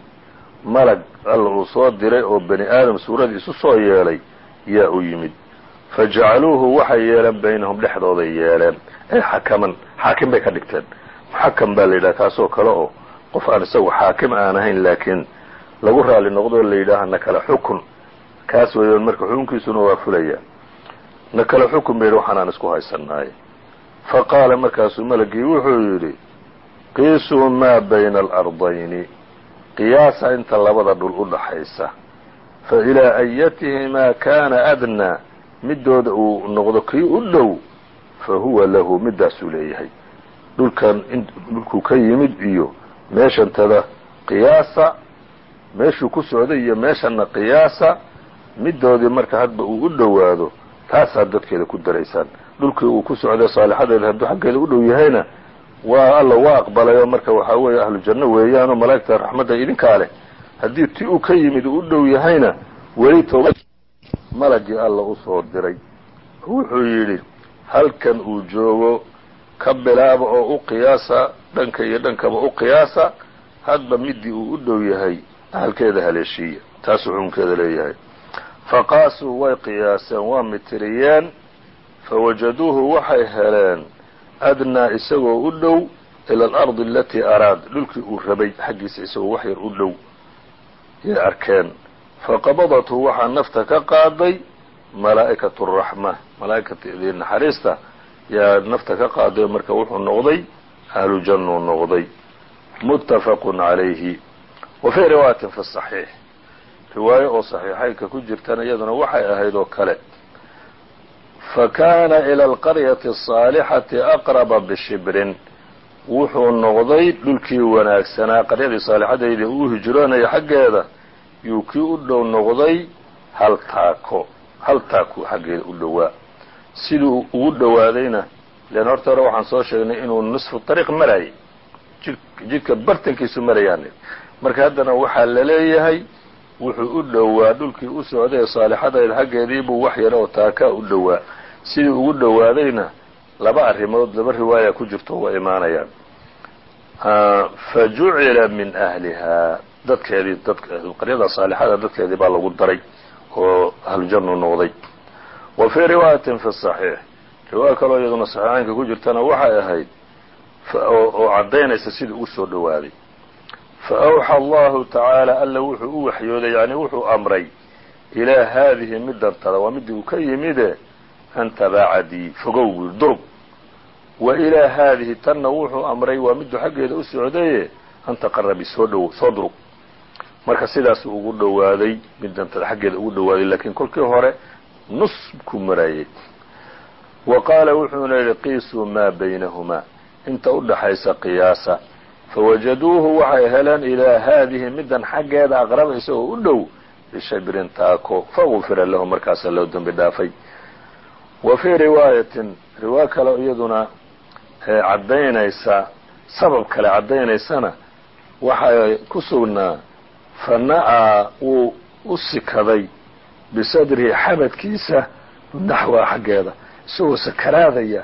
malag alla uu soo diray oo bani aadam suuradiisu soo yeelay yaa u yimid fajacaluuhu waxay yeeleen baynahum dhexdooday yeeleen ee xakaman xaakim bay ka dhigteen muxakam baa la yidhaha kaasoo kale oo qof aan isagu xaakim aan ahayn laakiin lagu raali noqdo la yidhaaha kale xukun kaas weeyaan marka xukunkiisuna waa fulaya na kale xukun bay yidhi waxaan aan isku haysanaaye faqaala markaasuu malagii wuxuu yidhi qiisuu maa bayna alardayni. Qiyaasa inta labada dhul u dhaxaysa. Fa ilaa ayatihimaa kaana adnaa. Midooda uu noqdo kii u dhow fa huwa lahu midaasuu leeyahay. Dhulkan dhulkuu ka yimid iyo meeshantada qiyaasa meeshuu ku socday iyo meeshanna qiyaasa midoodii marka hadba uu u dhowaado taasaad dadkeeda ku daraysaan dhulkii uu ku socday saalixadeeda hadduu xaggeeda u dhow yahayna waa alla waa aqbalay oo marka waxaa weeye ahlu janno weeyaan oo malaa'igta raxmadda idinkaa leh. Haddii ti uu ka yimid uu u dhow yahayna weli tooba malagii alla u soo diray. Wuxuu yidhi halkan uu joogo ka bilaaba oo u qiyaasa dhanka iyo dhankaba u qiyaasa hadba midii uu u dhow yahay halkeeda haleeshiiya. Taasuu xukunkeeda leeyahay. Faqaasuu way qiyaaseen waa mitiriyeen fawajaduuhu waxay heleen adnaa isagoo u dhow ila alardi alatii araad dhulkii uu rabay xaggiisa isagoo wax yar u dhow yay arkeen faqabadathu waxaa nafta ka qaaday malaa'ikatu araxma malaa'ikatdii naxariista yaa nafta ka qaaday marka wuxuu noqday ahlu jannuu noqday muttafaqun calayhi wa fii riwaayatin fi saxiix riwaayo oo saxiixaynka ku jirtana iyaduna waxay ahayd oo kale fa kaana ila alqaryati asaalixati aqraba bishibrin wuxuu noqday dhulkii wanaagsanaa qaryadii saalixadaydii uu hijroonaya xaggeeda yuu kii u dhow noqday hal taako hal taaku xaggeeda u dhowaa siduu ugu dhowaadayna len horta hore waxaan soo sheegnay inuu nisfu ariiq marayay jidka bartankiisu marayaan marka haddana waxaa la leeyahay wuxuu u dhowaa dhulkii u socday saalixadayda xaggeediibuu wax yar oo taakaa u dhowaa sidii ugu dhowaadayna laba arrimood laba riwaaya ku jirto waa imaanayaan. Fa jucila min ahlihaa dadkeedii qaryada saalixada dadkeedii baa lagu daray oo ahlujannu noqday. Wa fii riwaayatin fi saxiix. Riwaaya kaloo iyaduna saxiixaynka ku jirtana waxay ahayd oo caddaynaysa sidii ugu soo dhowaaday. Fa awxa allahu tacaala alla wuxuu u waxyooday yani wuxuu amray ilaa haadihi midantada waa midii uu ka yimide an tabaacadii fogow buui durug wa ilaa haadihi tanna wuxuu amray waa miduu xaggeeda u socdaye an taqarabi soo dhow soo durug marka sidaasuu ugu dhowaaday midantada xaggeeda ugu dhowaaday laakiin kolkii hore nus ku marayay wa qaala wuxuuna yidhi qiisuu maa baynahumaa inta u dhaxaysa qiyaasa. Fawajaduuhu waxay heleen ilaa haadihi midan xaggeeda aqraba isagoo u dhow bishabrin taako fagufira lahu markaasa loo dembi dhaafay wa fii riwaayatin riwaayo kale iyaduna caddaynaysa sabab kale caddaynaysana waxay ku sugnaa fa na'aa wuu u sikaday bisadrihi xabadkiisa naxwaa xaggeeda isagoo sakaraadaya.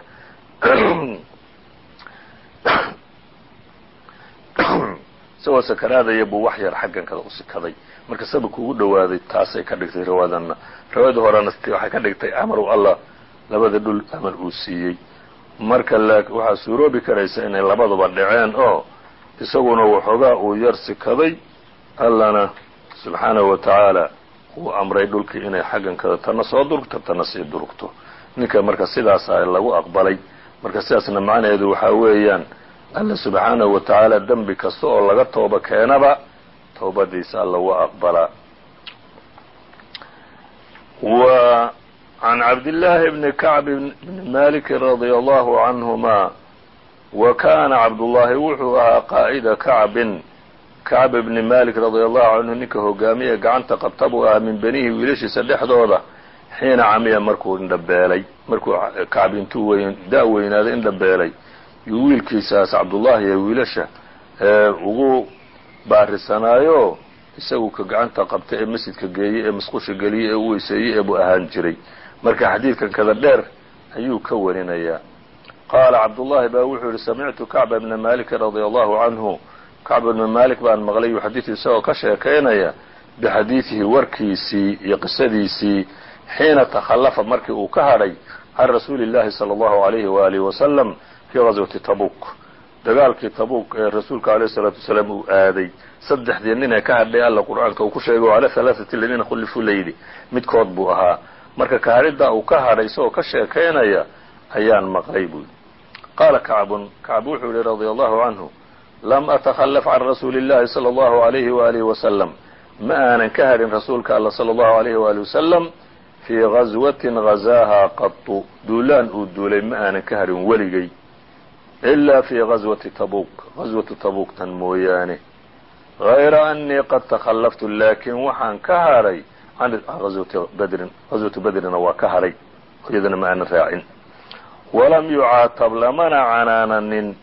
Isagoo sakaraadaya buu wax yar xaggan kada u sikaday. Marka sababku ugu dhowaaday taasay ka dhigtay riwaadana riwaayada horena waxay ka dhigtay amaru allah labada dhul amal uu siiyey. Marka waxaa suuroobi karaysa inay labaduba dhaceen oo isaguna waxoogaa uu yar sikaday allana subxaanahu wa tacaala uu amray dhulkii inay xaggan kada tana soo durugto tana sii durugto. Ninka marka sidaasa lagu aqbalay. Marka sidaasna macnaheedu waxaa weeyaan alla subxaanahu wa tacaala dembi kasta oo laga tooba keenaba towbadiisa alla wa aqbalaa can cabdillaahi bni kacb bni maliki radia allahu canhuma wa kaana cabdullaahi wuxuu ahaa qaa'ida kacbin kacb bni malik radia allahu canhu ninka hogaamiye gacanta qabta buu ahaa min benihi wiilashiisa dhexdooda xiina camiya markuu indhabeelay markuu kacb intuu weyn da- weynaaday indhabeelay yuu wiilkiisaas cabdullaahi ee wiilasha ugu baarisanaayo isagu ka gacanta qabta ee masjidka geeyey ee masqusha geliyey ee u weyseeyey ee buu ahaan jiray marka xadiidkan kada dheer ayuu ka warinayaa. Qaala cabdullaahi baa wuxuu yihi samictu kacba bna maliki radia allahu canhu. Kacb bna malik baan maqlay yuxadidu isagoo ka sheekaynaya bixadiidihi warkiisii iyo qisadiisii xiina takhallafa markii uu ka hadhay can rasuuli llahi sala allahu alayhi waalihi wasalam fii gaswati tabuk dagaalkii tabuuk ee rasuulka alayh isalaatu wasalaam uu aaday. Saddexdii nin ee ka hadhay alla qur'aanka uu ku sheegay o cala halaaثati aladiina khullifuu layidhi midkood buu ahaa marka kahadhiddaa uu ka hadhay isagoo ka sheekaynaya ayaan maqlay buu yidhi qaala kacbun kacb wuxuu yihi radia allahu canhu lam atakhallaf can rasuuli اllahi salى allahu alayhi waalihi wasalam ma aanan ka hadhin rasuulka alla salى allahu alayhi waalihi wasalam fii gaswatin gazaaha qatu duulaan uu duulay ma aanan ka hadhin weligay ilaa fii gaswati tabuk gaswatu tabuktan mooyaane hayra anii qad takhallaftu laakiin waxaan ka hadhay gaswatu badrina waa ka hadhay iyadana ma aanan raacin walam yucaatab lamana canaananin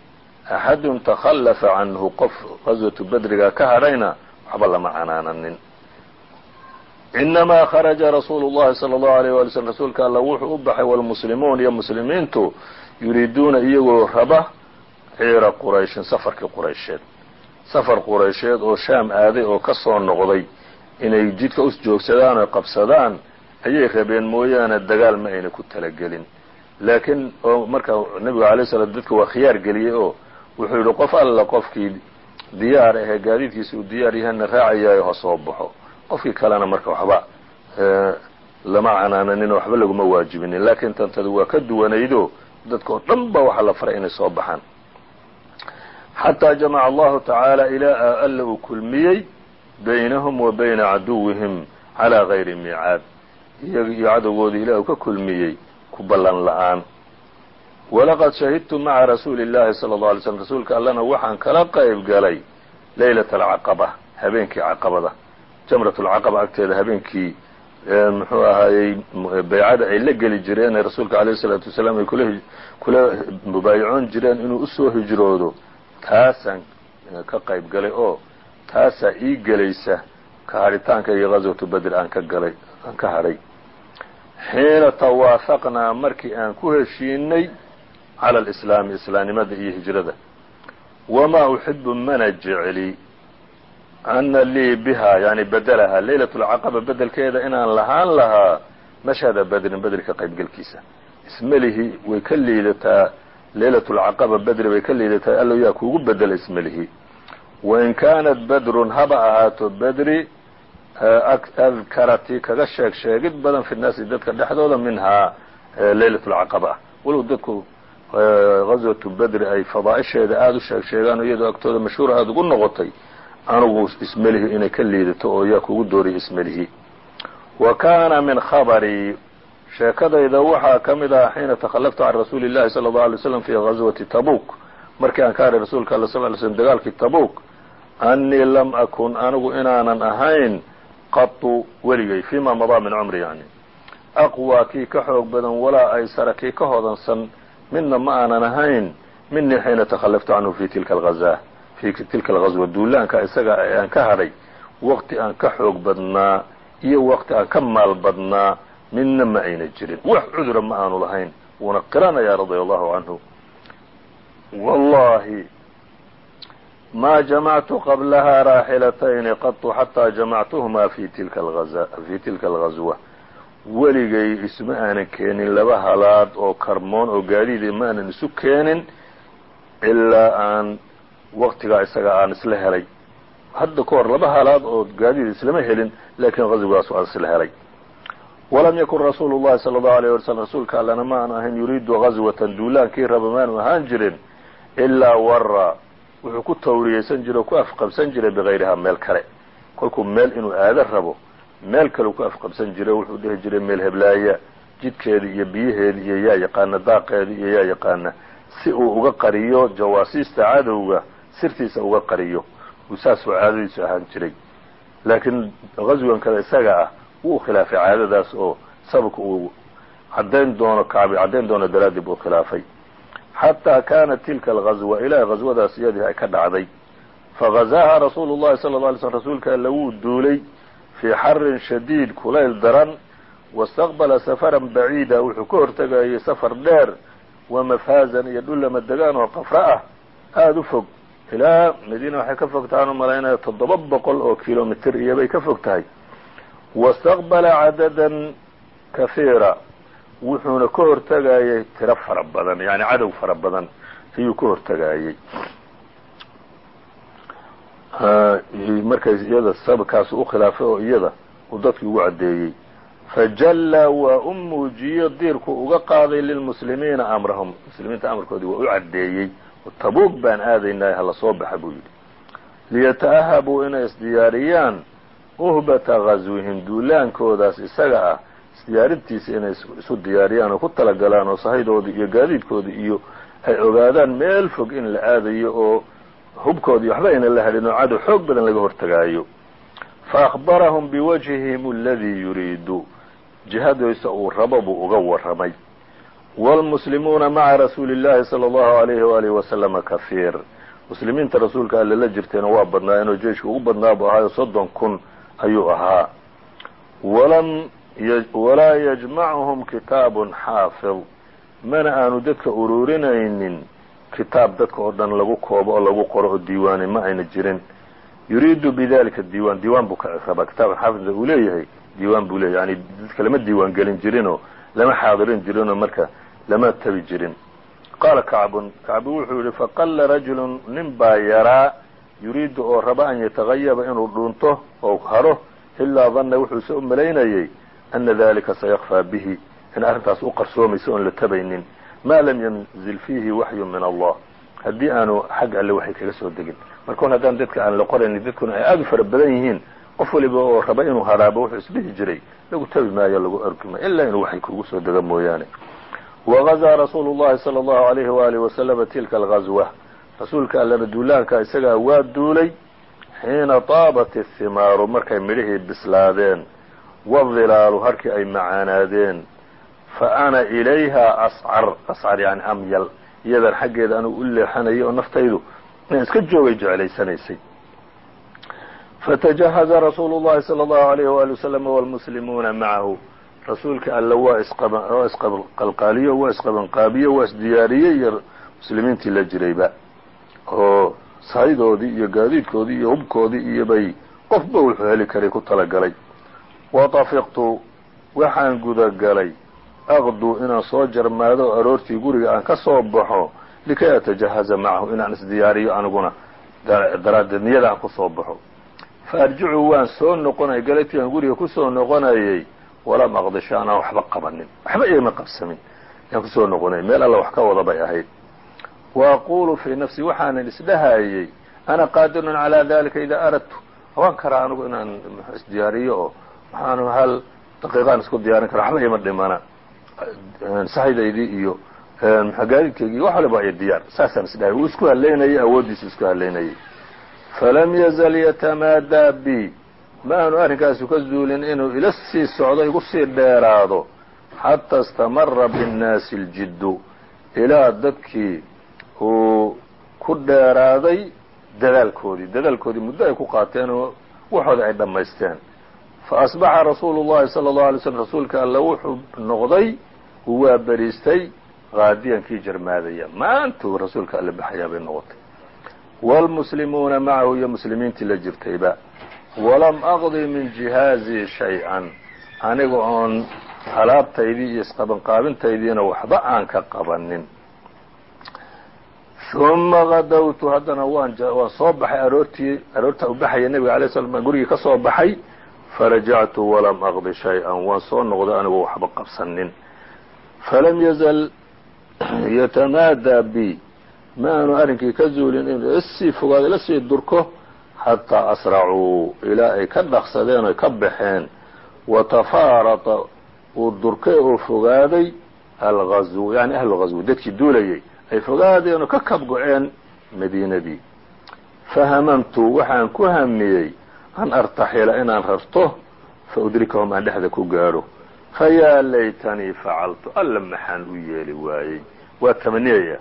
axadun takhallafa canhu qof gaswatu badriga ka hadhayna waxba lama canaananin inamaa kharaja rasuulu llahi sala allahu alayh wali slm rasuulka alla wuxuu u baxay walmuslimuun iyo muslimiintu yuriiduuna iyagoo raba ciira qurayshin safarkii quraysheed safar quraysheed oo shaam aaday oo ka soo noqday inay jidka us joogsadaan oo qabsadaan ayay rabeen mooyaane dagaal ma ayna ku talagelin. Laakiin oo marka nebigu alay slam dadka waa khiyaar geliyey oo wuxuu yidhi qof alla qofkii diyaar ahee gaadiidkiisa uu diyaar yahana raacayaayo ha soo baxo. Qofkii kalena marka waxba lama canaananin waxba laguma waajibinin. Laakiin tantadu waa ka duwanaydo dadka oo dhan ba waxaa la faray inay soo baxaan. Xataa jamaca allahu tacaala ilaa alla uu kulmiyey baynahum wa bayna caduwihim calaa gayri miicaad. Iyaga iyo cadowgoodii ilah uu ka kulmiyey ku ballan la'aan. Walaqad shahidtu maca rasuuli llahi sala allau alay slm rasuulka allana waxaan kala qayb galay leylata alcaqaba habeenkii caqabada. Jamrat lcaqaba agteeda habeenkii muxuu ahaayey baycada ay la geli jireen ee rasuulka alayh isalaatu wasalaam ay kula mubaayacoon jireen inuu u soo hijroodo. Taasaan ka qayb galay oo taasaa ii gelaysa ka hadhitaanka iyo gaswatu bedr aan ka galay aan ka hadhay xiina tawaafaqnaa markii aan ku heshiinay cala alislaami islaamnimada iyo hijrada. Wamaa uxibu mana jecli ana lii biha yani bedelahaa leylat lcaqaba bedelkeeda inaan lahaan lahaa mashhada bedrin bedri ka qaybgelkiisa ismelihi way ka liidataa leylat lcaqaba bedri bay ka liidataa allow yaa kuugu bedela ismelihi wain kaanat bedrun haba ahaato bedri adkarati kaga sheeg sheegid badan fi naasi dadka dhexdooda minhaa leylat lcaqaba ah walow dadku gaswatu bedri ay fadaaisheeda aada u sheeg sheegaan oo iyadoo agtooda mashhuur aada ugu noqotay anugu ismelihi inay ka liidato oo yaa kugu dooriya ismelihi wa kaana min khabarii sheekadayda waxaa ka mid ahaa xiina takhallaftu can rasuuli اllahi salى اllahu alay slam fi gaswati tabuk markii aan ka hadhay rasuulka alla sal ly slm dagaalkii tabuk annii lam akun anigu inaanan ahayn qatu weligay fima madaa min cumri yani aqwaa kii ka xoog badan walaa aysara kii ka hodansan midna ma aanan ahayn minii xiina takhallaftu canhu fi tilka algazaa fi tilka alghazwa duulaanka isaga aan ka hadhay waqti aan ka xoog badnaa iyo waqti aan ka maal badnaa midna ma ayna jirin wax cudura ma aanu lahayn wuuna qiranaya radia allahu canhu wallahi ma jamactu qablaha raaxilatayni qatu xataa jamactuhmaa fi tilka alghazwa weligay isma aanan keenin laba halaad oo karmoon oo gaadiida ma aanan isu keenin ilaa aan waqtigaa isaga aan isla helay hadda ka hor laba halaad oo gaadiid islama helin laakiin qaswigaas aan isla helay walam yakun rasuulu llahi sala allahu alayh wala rasuulka allana ma aan ahayn yuriidu gaswatan duulaankii raba maanu ahaan jirin ilaa wara wuxuu ku tawriyeysan jiray o ku afqabsan jiray bigayrihaa meel kale. Kolkuu meel inuu aado rabo meel kale ku afqabsan jiray wuxuu dhihi jiray meel heblaaya jidkeedii iyo biyaheedii iyo yaa yaqaana daaqeedii iyo yaa yaqaana. Si uu uga qariyo jawaasiista cadowga sirtiisa uga qariyo. Saasuu caadadiisu ahaan jiray. Laakiin qaswan kada isaga ah wuu khilaafay caadadaas oo sababka uu caddayn doono kacbi caddayn doono daraadib uu khilaafay xataa kaanat tilka algazwa ilaa ghaswadaas iyadii ay ka dhacday fagazaaha rasuulu llahi sala la alay slm rasuulka alla wuu duulay fii xarin shadiid kulayl daran wastaqbala safaran baciida wuxuu ka hortegayay safar dheer wa mafaazan iyo dhullama degaan oo qafra ah aada u fog ilaa madiina waxay ka fog u malaynaya toddoba boqol oo kilomitr iyo bay ka fog tahay wastaqbala cadadan kahiira wuxuuna ka hortegayay tiro fara badan yani cadow fara badan ayuu ka hortegayey markay iyada sababkaas u khilaafay oo iyada uu dadkii ugu caddeeyey. Fajalla waa u muujiyo diirku uga qaaday lilmuslimiina amrahum. Muslimiinta amarkoodii waa u caddeeyey tabuug baan aadaynaa hala soo baxa buu yidhi. Liyata'ahabuu inay isdiyaariyaan uhbata ghaswihim duulaankoodaas isaga ah isdiyaarintiisa inay isu diyaariyaan oo ku talagalaan oo sahaydoodii iyo gaadiidkoodii iyo ay ogaadaan meel fog in la aadayo oo hubkoodii waxba ayna la hadhin oo cadow xoog badan laga hortagaayo fa akhbarahum biwajhihim aladii yuriidu jihadaysa uu rabo buu uga warramay wاlmuslimuuna maca rasuuli اllahi salى اllahu alayhi waalihi wasalama kahiir muslimiinta rasuulka alle la jirtayna waa badnaayeen oo jeyshka ugu badnaa buu ahaayo soddon kun ayuu ahaa walam walaa yajmacuhum kitaabun xaafid mana aanu dadka ururinaynin kitaab dadka oo dhan lagu koobo oo lagu qoro oo diiwaanay ma ayna jirin yuriidu bidalika diiwaan diiwaan buu ka rabaa kitaabun xaafidna uu leeyahay diiwaan buu leeyahy yani dadka lama diiwaan gelin jirinoo lama xaadirin jirinoo marka lama tabi jirin qaala kacbun kacbu wuxuu yihi faqalla rajulun nin baa yaraa yuriidu oo raba an yatagayaba inuu dhuunto oo haro ilaa danna wuxuuse u malaynayey ana dalika sayakfaa bihi in arrintaas u qarsoomayso oon la tabaynin maa lam yanzil fiihi waxyu min allah haddii aanu xag alle waxay kaga soo degin marka haddaan dadka aan la qoraynin dadkuna ay aada u fara badan yihiin qof waliba oo raba inuu haraabo wuxuu isdhihi jiray lagu tabi maayo lagu maayo ilaa inuu waxay kugu soo dega mooyaane wagazaa rasuulu llahi sala allahu alayhi waalihi wasalama tilka algazwa rasuulka allana duulaanka isagaa waa duulay xiina taabat ihimaaru markay midhihii bislaadeen wadilaalu harkii ay macaanaadeen fa ana ilayha ascar ascar yani amyal iyadan xaggeeda anugu u leexanayay oo naftaydu inaan iska joogay jeclaysanaysay fatajahaza rasuulu llahi sala allahu alayhi waali wasalam walmuslimuuna macahu rasuulka alle waa isqawaa isqalqaaliyo waa isqabanqaabiyo waa isdiyaariyey iyo muslimiintii la jirayba oo sahaydoodii iyo gaadiidkoodii iyo hubkoodii iyo bay qofba wuxuu heli karay ku talagalay watafiqtu waxaan gudagalay aqdu inaan soo jarmaado aroortii guriga aan ka soo baxo likay atajahaza macahu inaan isdiyaariyo aniguna daraaddeed niyada aan ku soo baxo fa waan soo noqonay galatii aan guriga ku soo noqonayay walam aqdisha anaan waxba qabanin waxba igama qabsamin ayaan ku soo noqonay meel alla wax ka wada bay ahayd wa aqulu fii nafsi waxaanan isdhahayey ana qaadirun calaa dalika idaa aradtu waan karaa anigu inaan isdiyaariyo oo waxaan hal daqiiqaan isku diyaarin kara waxba ima dhimana sahaydaydii iyo gaadiidkaygii wax waliba ay diyaar. Saasaan isdhahay wuu isku haleynayay awooddiisu isku haleynayay falam yazal yatamaadaa bi. Ma aanu arrinkaasu ka zuulin inuu ila sii socdo igu sii dheeraado. Xataa istamara binnaasi اljiddu ilaa dadkii uu ku dheeraaday dadaalkoodii. Dadaalkoodii muddo ay ku qaateen oo waxooda ay dhammaysteen faasbaxa rasuulu llahi sala allahu alay slm rasuulka alle wuxuu noqday waa beriistay qaadiyankii jarmaadaya maantuu rasuulka alle baxayaa noqotay wاlmuslimuuna macahu iyo muslimiintii la jirtayba walam aqdi min jihaazii shay-an aniga oon alaabtaydii iyo isqabanqaabintaydiina waxba aan ka qabanin uma gadawtu haddana waan waan soo baxay aroortii aroorta u baxaya nebiga alay baan gurigii ka soo baxay farajactu walam aqdi shay-an waan soo noqday anigoo waxba qabsanin falam yazal yatamaadaa bi ma aanu arrinkii ka zuulin inuu isii fogaado ila durko xataa asracuu ilaa ay ka dhaqsadeen oy ka baxeen watafaarata uu durkay oo fogaaday algazw yani ahlulghazwi dadkii duulayay ay fogaadeen oo ka kabgo-een madiinadii fahamamtu waxaan ku hamiyey an artaxila inaan rarto fa udrikahum aan dhexda ku gaadho fayaa laytanii facaltu alla maxaan u yeeli waayey. Waa tamaniyaya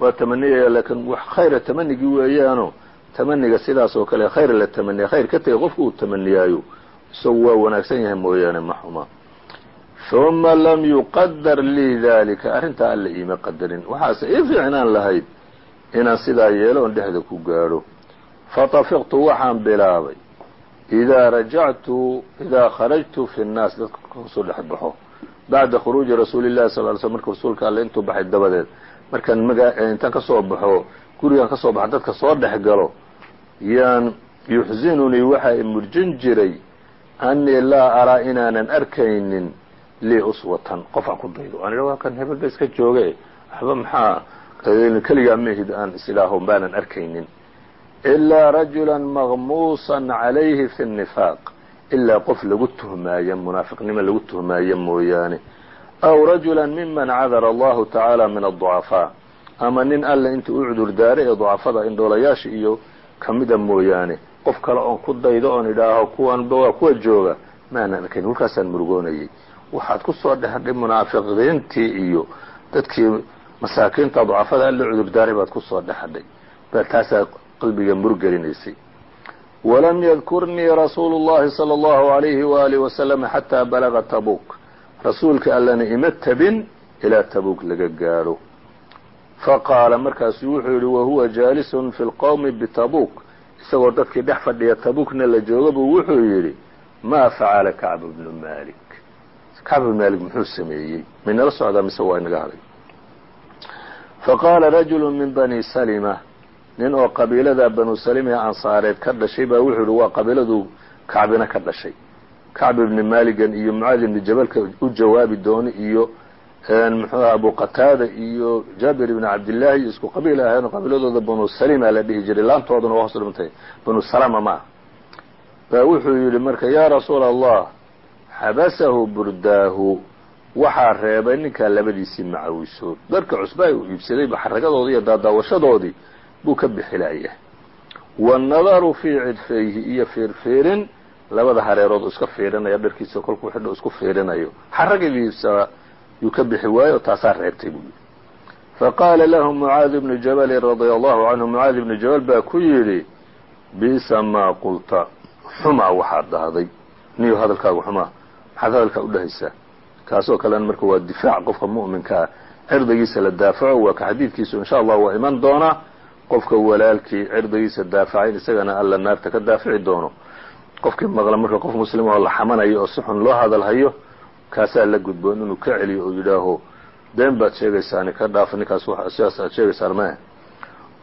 waa tamaniyaya laakiin wax khayra tamanigii weeyaano. Tamaniga sidaas oo kale khayr la tamaniya khayr ka tegay qofku uu tamaniyaayo. Isagu waa wanaagsan yahay mooyaane ma xuma. Uma lam yuqadar lii dalika arrintaa alla iima qadarin waxaase ii fiicnaan lahayd inaan sidaa yeelo oon dhexda ku gaadho fatafiqtu waxaan bilaabay idaa rajactu idaa kharajtu fi nnaas dadka ka soo dhex baxo bacda khuruuji rasuuli llahi sal ly slm marka rasuulka alle intuu baxay dabadeed markaan intaan ka soo baxo gurigaan ka soo baxo dadka soo dhex galo yaan yuxsinunii waxa i murjin jiray annii laa araa inaanan arkaynin lii uswatan qof aan ku daydo aan idha kan hebel ba iska jooge waxba maxaa keligaa mahid aan isilaaho baanan ila rajula maqmuusan calayhi fi nifaaq ilaa qof lagu tuhmaayo munaafiqnimo lagu tuhmaayo mooyaane aw rajula miman cadara allahu tacaala min aducafaa ama nin alle inta u cudur daaray ee ducafada indhoolayaasha iyo kamida mooyaane qof kale oon ku daydo oon idhaaho kuwanba waa kuwa jooga maana arkayn halkaasaan murugoonayay waxaad ku soo dhexdhay munaafiqiintii iyo dadkii masaakiinta ducafada alle cudur daaray baad ku soo soo dhexdhay taasaa qalbiga murgelinaysay walam yadkurnii rasuulu llahi salى allahu alayhi waalihi wasalama xataa balaga tabuk rasuulka allana ima tabin ilaa tabuk laga gaadho faqaala markaasuu wuxuu yidhi wahuwa jaalisun fi lqowmi bitabuk isagoo dadkii dhex fadhiya tabukna la jooga buu wuxuu yidhi maa facala kacb bnu malik kacb bnu malik muxuu sameeyey. Maynala socdaa mise waa inaga haday faqaala rajulu min bani salima nin oo qabiilada banu salima ee ansaareed ka dhashay baa wuxuu yihi waa qabiiladu kacbina ka dhashay. Kacb ibni maligan iyo mucaadi ibni jabalka u jawaabi dooni iyo muxuu aha abu qataada iyo jaabir ibni cabdillaahi isku qabiil ahayn qabiiladooda banu salima la dhihi jiray. Laantooduna waa hoos dhimantay banu salama ma ah baa wuxuu yidhi marka yaa rasuula allah xabasahu burdaahu. Waxaa reebay ninkaa labadiisii macawisood dharka cusbaa uu iibsaday xaragadoodii iyo daadaawashadoodii buu ka bixilayahay waannadaru fii cidfayhi iyo fiirfiirin labada hareerood iska fiirinaya dharkiisa kolkuu xidho isku fiirinayo xaragadiisa yuu ka bixi waayo taasaa reebtay buu yidhi. Faqaala lahu mucaadi ibnu jabalin radia allahu canhu mucaadi ibnu jabal baa ku yidhi bisa maa qulta. Xumaa waxaad dhahday niyo hadalkaaga xumaa. Maxaad hadalkaa udhahaysaa kaasoo kalena marka waa difaac qofka mu'minka ah. Cirdigiisa la daafaco waa ka xadiidkiisu insha allah waa iman doonaa qofka walaalkii cirdigiisa daafacayn isagana alla naarta ka daafici doono. Qofkii maqla marka qof muslim oo la xamanayo oo si xun loo hadalhayo kaasaa la gudboon inuu ka celiyo oo yidhaaho been baad sheegaysaani ka dhaaf ninkaas sidaas aad sheegaysaan mah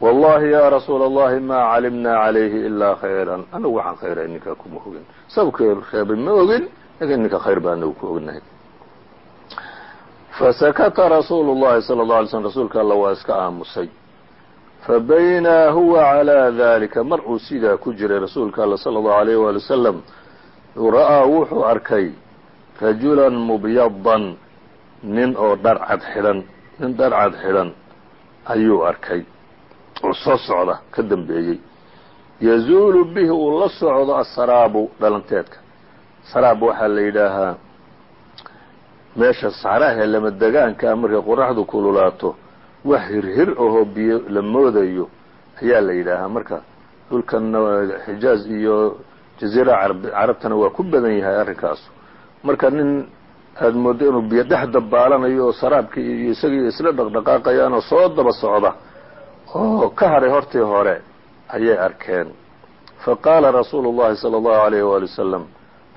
wallahi ya rasuula allahi maa calimnaa calayhi ilaa khayran. Anagu waxaan khayra ninkaa kuma ogin sababkii reebay ma ogin laakiin ninka khayr baa anagu ku ognahay fasakata rasuulu llahi sala اlه alay slm rasuulka alla waa iska aamusay fabaynaa huwa calaa dalika mar uu sidaa ku jiray rasuulka alla sala allahu alayh waali wasalam ra'aa wuxuu arkay rajulan mubyadan nin oo dhar cad xidhan nin dhar cad xidhan ayuu arkay oo soo socda ka dambeeyey yazuulu bihi uu la socdo asaraabu dhalanteedka saraab waxaa la yidhaahaa meesha saxraha ee lama degaanka markay qoraxdu kululaato wax hirhir ahoo biyo la moodayo ayaa la yidhaahaa. Marka dhulkanna xijaaz iyo jaziira carabtana waa ku badan yahay arrinkaasu marka nin aad mooddo inuu biyo dhex dabaalanayo oo saraabkii iyo isagii isla dhaqdhaqaaqayaanoo soo daba socda oo ka haray hortii hore ayay arkeen. Fa qaala rasuulu llahi sala allahu alayh waali wasalam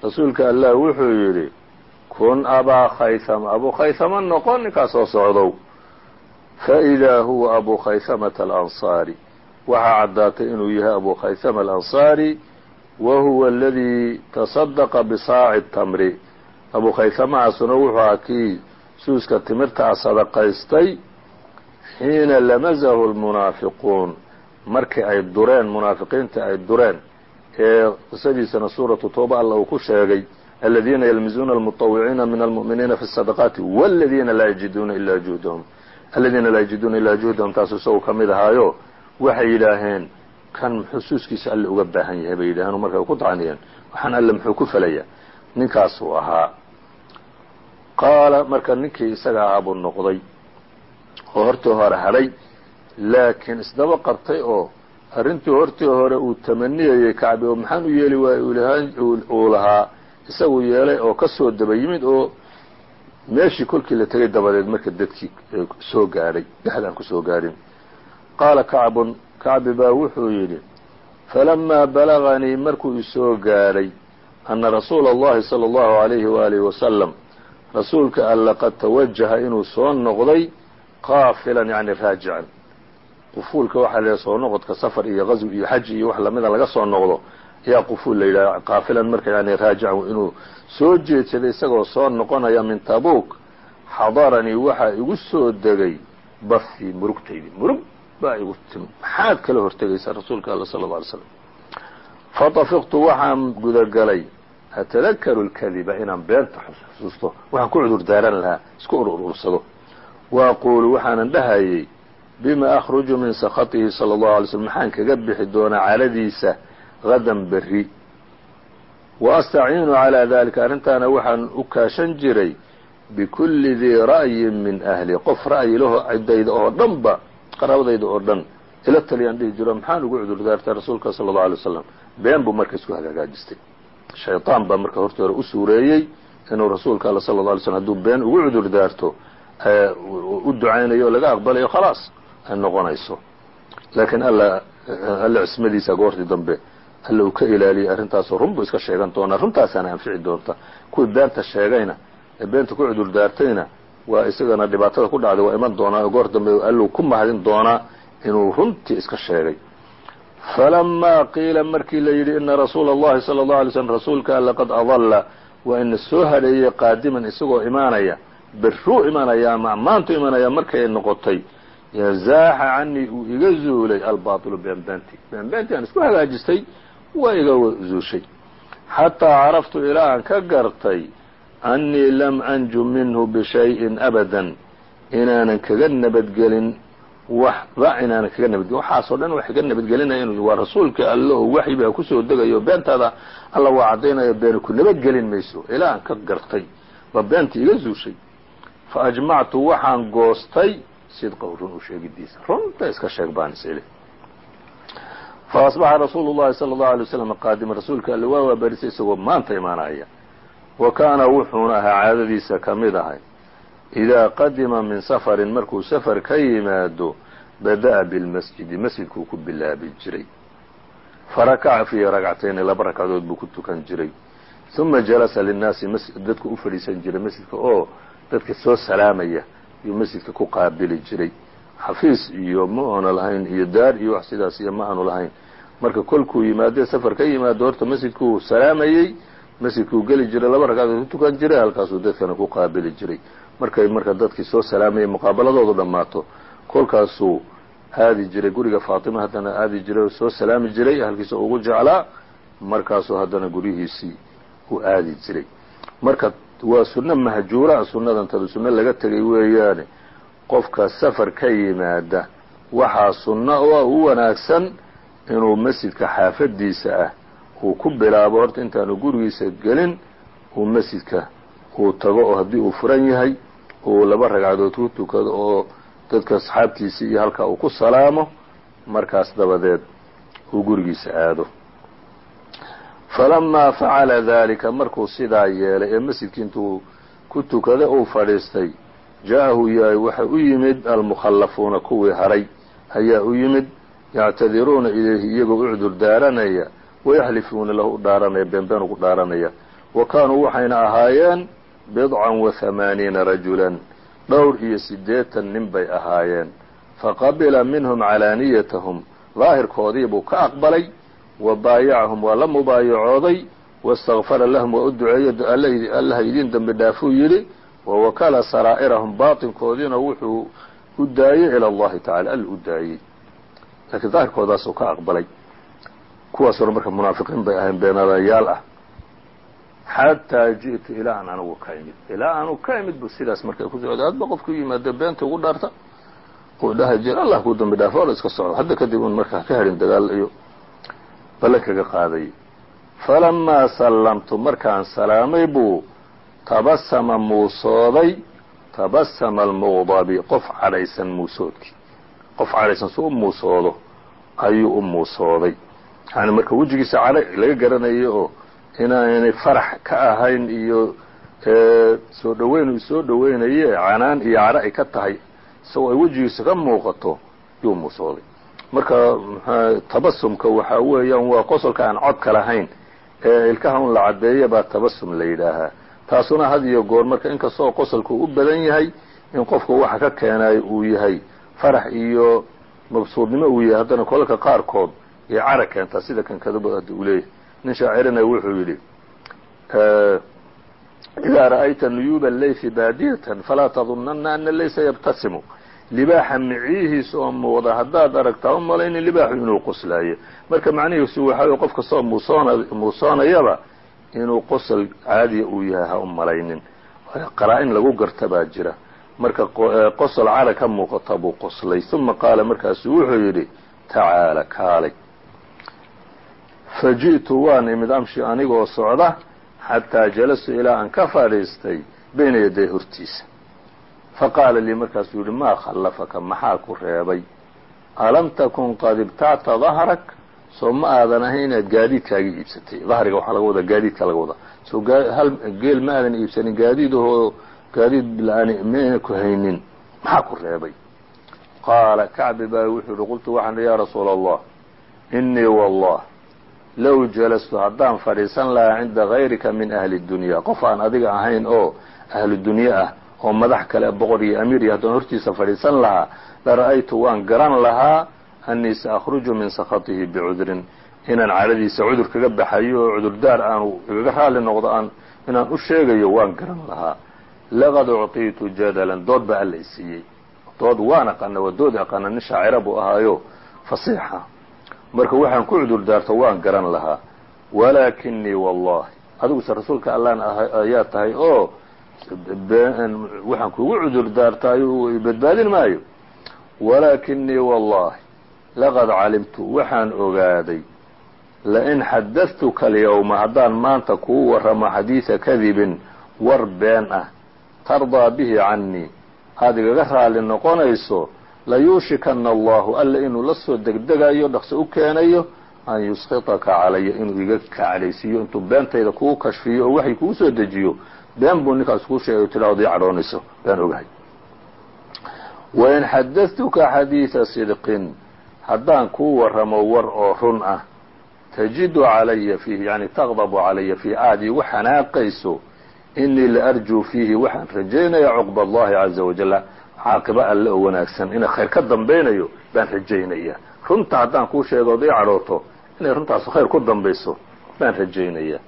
rasuulka allah wuxuu yidhi kun abaa khaythama abuu khaythama noqon ninkaa soo socdow faidaa huwa abu khayhamata alansaari waxaa caddaatay inuu yahay abu khaythama alansaari wa huwa aladii tasadaqa bisaaci tamri abu khaythamahaasuna wuxuu ahaa kii suuska timirta a sadaqaystay xiina lamazahu lmunaafiquun markii ay dureen munaafiqiinta ay dureen ee qisadiisana suuratu tooba alla uu ku sheegay aladiina yalmizuuna almuطawiciina min almu'miniina fi الsadaqaati wاladiina laa yajiduuna ila juhdahum aladiina laa yajiduuna ilaa juhdahum taasu isagu ka mid ahaayo waxay yidhaaheen kan xusuuskiisa alle uga baahan yahay bay yidhaheen markay ku tacniyeen waxaan alle muxuu ku felayaa ninkaasuu ahaa. Qaala marka ninkii isaga ahaa buu noqday oo hortii hore hadhay laakiin isdaba qabtay oo arrintii hortii hore uu tamaniyayey kacbi oo maxaan u yeeli waayey uu lahaa isagu yeelay oo ka soo daba yimid oo meeshii kolkii la tegay dabadeed marka dadkii soo gaadhay dhexdaan ku soo gaadhin qaala kacbun kacbi baa wuxuu yidhi falamaa balaganii markuu isoo gaadhay ana rasuula allahi sala allahu alayhi waalihi wasalam rasuulka alla qad tawajaha inuu soo noqday qaafilan yani raajican. Qufuulka waxaa la soo noqodka safar iyo qazwi iyo xaji iyo wax lamida laga soo noqdo ayaa qufuul la yidhaha qaafilan marka yani raajican inuu soo jeedsaday isagoo soo noqonaya min tabuuk xadaranii waxaa igu soo degay bafii murugtaydii murug baa igu timi. Maxaad kala hortegaysaa rasuulka alla sala alla alay slam fatafiqtu waxaan gudagalay atadakaru lkadiba inaan beenta xusuusto. Waxaan ku cudur daaran lahaa isku urursado wa aquulu waxaanan dhahayey bima akhruju min sakatihi sala allahu alay slm maxaan kaga bixi doonaa caladiisa hadan berri wa astaciinu calaa dalika arrintaana waxaan u kaashan jiray bikulli dii ra'yin min ahli qof ra'yi laho ciddayda oo dhan ba qaraabadayda oo dhan ila taliyaan dhihi jiro maxaan ugu cudur daartay rasuulka sala allau alay wasalam been buu marka isku hagaagaajistay shayطaan baa marka horta hore u suureeyey inuu rasuulka alla sala la alay slm haduu been ugu cudur daarto u ducaynayo laga aqbalayo khalaas ay noqonayso laakiin alla alla cismadiisa goortii dambe alla ka ilaaliya arrintaasoo runbuu iska sheegan doonaa. Runtaasana anfici doonta. Kuwii beenta sheegayna ee beenta ku cudurdaartayna waa isagana dhibaatada ku dhacday waa iman doonaa. Goor dambe alluu ku mahadin doonaa inuu runtii iska sheegay. Falamaa qiila markii la yidhi ina rasuul allahi sal allahu alay slm rasuulka alla adalla. Waa ina soo hadheeyey qaadiman isagoo imaanaya berruu imaanaya ama maantu imaanaya markay noqotay. Yazaaxa canii uu iga zuulay albaaطilu beenbeentii beenbeentii aan isku hagaajistay waa iga zuushay xataa caraftu ilaa aan ka gartay annii lam anju minhu bishayin abadan inaanan kaga nabadgelin waxba inaanan kaga nabadgelin. Waxaasoo dhan wax kaga nabadgelinaya inu waa rasuulka alle oo waxyi baa ku soo degayo beentaada alla waa caddaynayo beeni ku nabadgelin mayso. Ilaa aan ka gartay ba beenta iga zuushay fa ajmactu waxaan goostay sidqahu run u sheegidiisa runta iska sheeg baan is fa asbaxa rasuulu llahi sala allahu alay waslam qaadima rasuulka alle waa waabarisay isagoo maanta imaanaya wa kaana wuxuuna ahaa caadadiisa ka mid ahay idaa qadima min safarin markuu safar ka yimaado bada'a bilmasjidi masjidkuu ku bilaabi jiray farakaca fiihi ragcatayni laba ragcadood buu ku tukan jiray uma jalasa linnaasi dadku u fadhiisan jiray masjidka oo dadka soo salaamaya iyuu masjidka ku qaabili jiray xafiis iyo ma oona lahayn iyo daar iyo wax sidaas iyo ma aanu lahayn. Marka kolkuu yimaadee safar ka yimaado horta masjidkuu salaamayey masjidkuu geli jiray laba ragcadood ku tukan jiray halkaasuu dadkana ku qaabili jiray. Markay marka dadkii soo salaamayay muqaabaladoodu dhammaato. Kolkaasuu aadi jiray guriga faatima haddana aadi jiray oo soo salaami jiray halkiisa ugu jeclaa markaasuu haddana guryihiisii u aadi jiray. Marka waa sunno mahjuura sunnadantadu sunno laga tegay weeyaane qofka safar ka yimaada waxaa sunno oo u wanaagsan inuu masjidka xaafadiisa ah uu ku bilaabo. Horta intaanu gurigiisa gelin uu masjidka uu tago oo haddii uu furan yahay uu laba ragcadood ku tukado oo dadka asxaabtiisii iyo halkaa uu ku salaamo markaas dabadeed uu gurigiisa aado. Falamaa facala dalika markuu sidaa yeelay ee masjidkii intuu ku tukaday uu fadhiistay ja'ahu yahay waxa u yimid almukhallafuuna kuwii haray ayaa u yimid yactadiruuna ilayhi iyagoo u cudur daaranaya wayaxlifuuna lahu u dhaaranaya beenbeen ugu dhaaranaya wa kaanuu waxayna ahaayeen bidcan wa hamaaniina rajulan dhowr iyo siddeetan nin bay ahaayeen faqabila minhum calaaniyatahum daahirkoodii buu ka aqbalay wa baayacahum waa la mubaayacooday wastakfara lahum waa u duceeyo allaha idiin dembi dhaafuu yidhi wa wakala saraa'irahum baatinkoodiina wuxuu u daayey ila allahi tacala alla u daayey laakiin daahirkoodaasuu ka aqbalay. Kuwaas marka munaafiqiin bay ahayn beenadayaal ah. Xataa ji'tu ilaa aan anigu ka imid. Ilaa aanu ka imid bu sidaas markay ku socda hadba qofku yimaado beenta ugu dhaarta uu jir allah kuu dambi dhaafo ola iska socdo. Hadda kadib un markaa ka helin dagaal iyo ballan kaga qaaday. Falamaa sallamtu markaan salaamay buu tabasama muusooday tabasama almuqdabi qof cadhaysan muusoodkii qof cadhaysan su u muusoodo ayuu u muusooday yani marka wejigiisa cadhay laga garanayo oo inaanay farax ka ahayn iyo soo dhaweyn uu soo dhaweynaye canaan iyo cadho ay ka tahay isagoo ay wejigiisa ka muuqato yuu muusooday marka tabasumka waxaa weeyaan waa qosolka aan codka lahayn ee ilkaha un la caddeeya baa tabasum la yidhaahaa taasuna had iyo goor marka inkastoo qosolku u badan yahay in qofka waxa ka keenayo uu yahay farax iyo mabsuudnimo uu yahay haddana kolalka qaarkood iyo cara keentaa sida kan kadaba hadda uu leeyahay. Nin shaacirina wuxuu yidhi idaa ra'ayta nuyuuba leyfi baadiyatan falaa tadunana ana laysa yabtasimu. Libaaxa miciyihiisa oo muuqda haddaad aragtaa u malaynin libaaxu inuu qoslaayo marka macnihiisu waxaa wey qof kastoo muusoona muusoonayaba inuu qosol caadiya uu yahay ha u malaynin. Qaraa-in lagu garta baa jira. Marka qosol cara ka muuqata buu qoslay. Uma qaala markaasuu wuxuu yidhi tacaala kaalay. Fa ji'tu waan imid amshi anigoo socda xataa jalastu ilaa aan ka fadhiistay bayna yaday hortiisa. Faqaala lii markaasuu yihi maa khallafaka? Maxaa ku reebay? Alam takun qad ibtacta dahrak soo ma aadan ahayn inaad gaadiidkaagii iibsatay. Dahriga waxaa laga wadaa gaadiidka laga wadaa. Soo hal geel ma aadan iibsanin gaadiid ahoo gaadiid la-ani mayna ku haynin. Maxaa ku reebay? Qaala kacbi baa wuxuu yihi qultu waxaan ya rasuula allah inii wallah low jalastu haddaan fadhiisan lahaa cinda gayrika min ahli dunya. Qof aan adiga ahayn oo ahlu dunye ah oo madax kale boqor iyo amiir iyo haddaan hortiisa fadhiisan lahaa la ra'aytu waan garan lahaa sa akhruju min sakatihi bicudrin inaan cadhadiisa cudur kaga baxayo oo cudurdaar aanu igaga raali noqdo aan inaan u sheegayo waan garan lahaa. Laqad ucطiitu jadalan dood baa alla isiiyey dood waan aqana waa dood aqana nin shaacira buu ahaayo. Fasiixa. Marka waxaan ku cudur daarto waan garan lahaa. Walaakinii wallahi adiguse rasuulka allaan ayaa tahay oo waxaan kugu cudur daartay badbaadin maayo. Walaakinii wallahi laqad calimtu waxaan ogaaday lain xadadtuka alyawma haddaan maanta kuu warramo xadiida kadibin war been ah tardaa bihi canii aad igaga raali noqonayso layuushikana allahu alla inuu la soo degdegayo dhaqso u keenayo an yusqitaka calaya inuu iga kaclaysiiyo intuu beentayda kuu kashfiyo oo waxay kuu soo dejiyo. Been buu ninkaas kuu sheegay tidhaahod ii cadhoonayso baan ogahay. Wain xadadtuka xadiida sidqin haddaan kuu warramo war oo run ah tajidu calaya fiihi yani taqdabu calaya fiihi aada iigu xanaaqayso inii la arjuu fiihi waxaan rajaynayaa cuqba allahi caza wajalla caaqibo alle oo wanaagsan inay khayr ka dambaynayo baan rajaynaya runta haddaan kuu sheego od ii cadhooto inay runtaasu khayr ku dambayso baan rajaynaya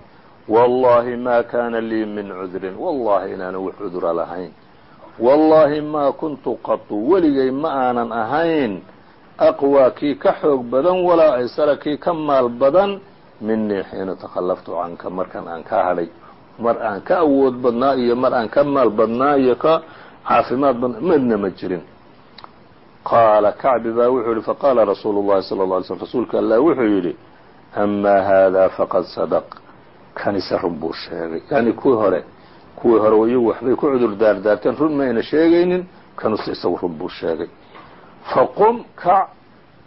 wallahi ma kana lii min cudrin wallahi inaanan wax cudura lahayn. Wallahi ma kuntu qatu weligay ma aanan ahayn aqwaa kii ka xoog badan walaa aysara kii ka maal badan minii xiina takhallaftu canka markan aan ka hadhay mar aan ka awood badnaa iyo mar aan ka maal badnaa iyo ka caafimaad badnaa midna ma jirin qaala kacbi baa wuxuu yihi faqaala rasuulu llahi sala lla alay slm rasuulka allah wuxuu yidhi amaa haada faqad sadaq kanise run buu sheegay yani kuwii hore kuwii hore iyagu waxbay ku cudur daardaarteen run mayna sheegaynin kanuse isagu run buu sheegay faqum kac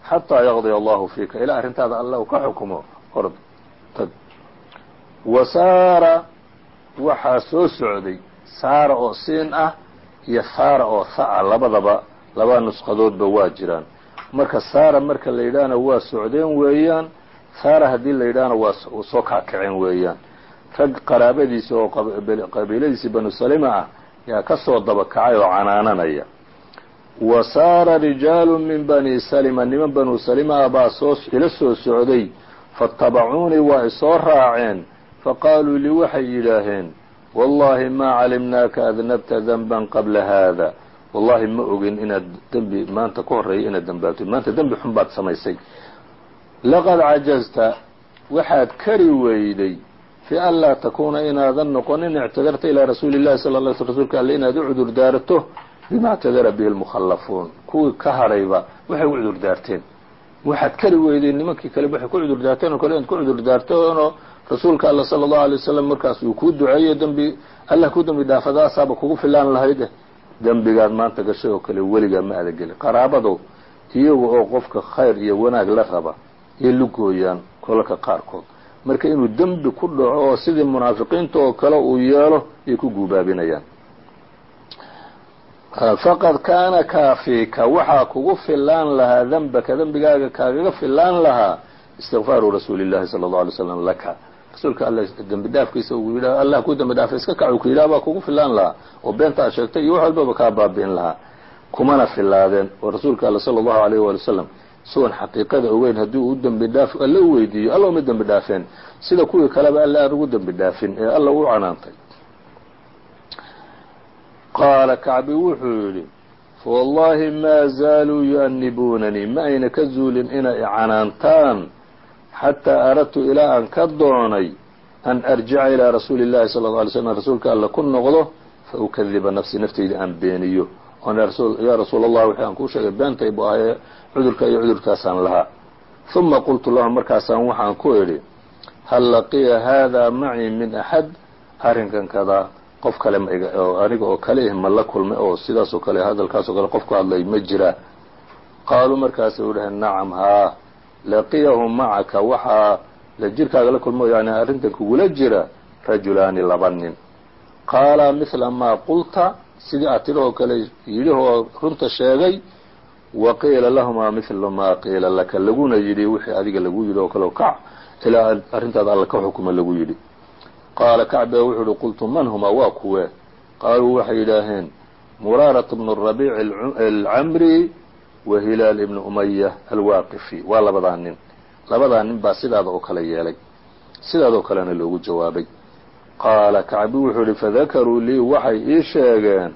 xataa yaqdiya allahu fiika ilaa arrintaada alla uu ka xukumo ord tag wa waxaa soo socday saara oo siin ah iyo saara oo ha-a labadaba laba nusqadoodba waa jiraan marka saara marka la yidhaahna waa socdeen weeyaan saara haddii la yidhaahna waa soo kaakaceen weeyaan rag qaraabadiisa oo qabiiladiisii banu salima ah yaa ka soo dabakacay oo canaananaya wa saara rijaalu min bani salima niman banu salima ah baa soo ila soo socday. Faatabacuunii waa isoo raaceen. Faqaaluu lii waxay yidhaaheen wallahi maa calimnaaka adnabta danban qabla haada. Wallahi ma ogin inaad dembi maanta ka horreeya inaad dembaabtid maanta dembi xun baad samaysay. Laqad cajazta waxaad kari weyday fi an laa takuuna inaadan noqonin ictadarta ilaa rasuuli llahi sala la rasuulka alle inaad u cudur daarato bima اctadara bihi lmukhallafuun kuwii ka hadhayba waxay u cudur daarteen. Waxaad kari weyday nimankii kale waxay ku cudur daarteen oo kale inaad ku cudur daarteenoo rasuulka alla sala allahu alay wasalam markaas uu kuu duceeyo dembi allah ku dembi dhaafadaasaaba kugu filaan lahayd. Eh dembigaad maanta gashay oo kale weligaa ma ada gelin. Qaraabado iyaga oo qofka khayr iyo wanaag la raba yay lugooyaan kolalka qaarkood. Marka inuu dembi ku dhaco oo sidii munaafiqiinta oo kale uu yeelo yay ku guubaabinayaan faqad kaana kaafiika waxaa kugu filaan lahaa dembaka dembigaaga kaagaga filaan lahaa istikfaaru rasuuli llahi sala allau alay slam laka rasuulka alla dembi dhaafkiisa uu yidha allah ku dembi dhaafa iska kac ku yidhaha baa kugu filaan lahaa oo beenta ad sheegtay iyo wax walbaba kaa baabi'in lahaa kumana filaadeen oo rasuulka alla sala allahu alayh waali wasalam isagoon xaqiiqada ogeyn haddii uu dembi dhaaf alla weydiiyo alla uma dembi dhaafeen sida kuwii kaleba alla aan ugu dembi dhaafin ee alla u canaantay qaala kacbi wuxuu yidhi fawallahi maa zaaluu yu'anibuunanii ma ayna ka zuulin inay canaantaan? Xataa aradtu ilaa aan ka doonay an arjica ilaa rasuuli llahi sala lla alay slam rasuulka alla ku noqdo fa ukadiba nafsi naftayda aan beeniyo. Oon yaa rasuul allah wixii aan kuu sheegay beentay bu ahee cudurka iyo cudurkaasaan lahaa. Uma qultu lahum markaasaan waxaan ku idhi hal laqiya hada macii min axad? Arrinkan kadaa qof kale ma aniga oo kale ih ma la kulmay oo sidaas oo kale hadalkaas oo kale qof ku hadlay ma jira. Qaaluu markaasay u dhaheen nacam haa laqiyahu macaka waxaa la jirkaaga la kulmo yani arrintan kugula jira rajulaani laba nin. Qaala mithla maa qulta sidii aad tidhi oo kale yidhi oo runta sheegay. Wa qiila lahumaa mithlu maa qiila laka laguna yidhi wixii adiga lagu yidhi oo kale kac ilaa arrintaada alla ka xukuma lagu yidhi qaala kacbe wuxuu uhi qultu man huma? Waa kuwe. Qaaluu waxay yidhaaheen muraarat bnu rabiic alcamri wa hilaal ibnu umaya alwaaqifi waa labadaa nin. Labadaa nin baa sidaada oo kale yeelay. Sidaadoo kalena loogu jawaabay. Qaala kacbi wuxuu ihi fadakaruu lii waxay ii sheegeen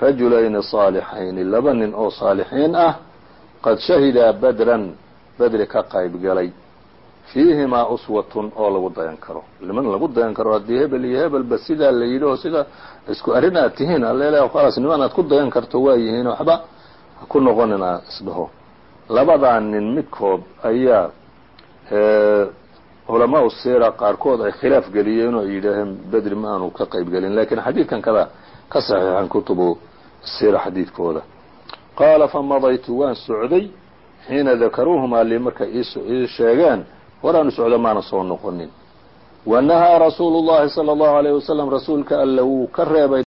rajulayni saalixayni laba nin oo saalixiin ah qad shahidaa badran badri ka qayb galay fiihimaa uswatun oo lagu dayan karo niman lagu dayan karo haddii hebel iyo hebelba sidaa la yidhi oo sida isku arrin aad tihiin alele khalaas niman aad ku dayan karto waa yihiin waxba ha ku noqonin aa isdhaho labadaa nin midkood ayaa culamaau sira qaarkood ay khilaaf geliyeen oo ay yidhaaheen bedri ma aanu ka qayb gelin laakiin xadiidkan kada ka saxiixan kutubu sira xadiidkooda qaala famadaytu waan socday xiina dakaruuhumaa lii markay ii sheegeen waraanu socdo maana soo noqonin. Wanahaa rasuulu llahi sala allahu alayh wasalam rasuulka alla wuu ka reebay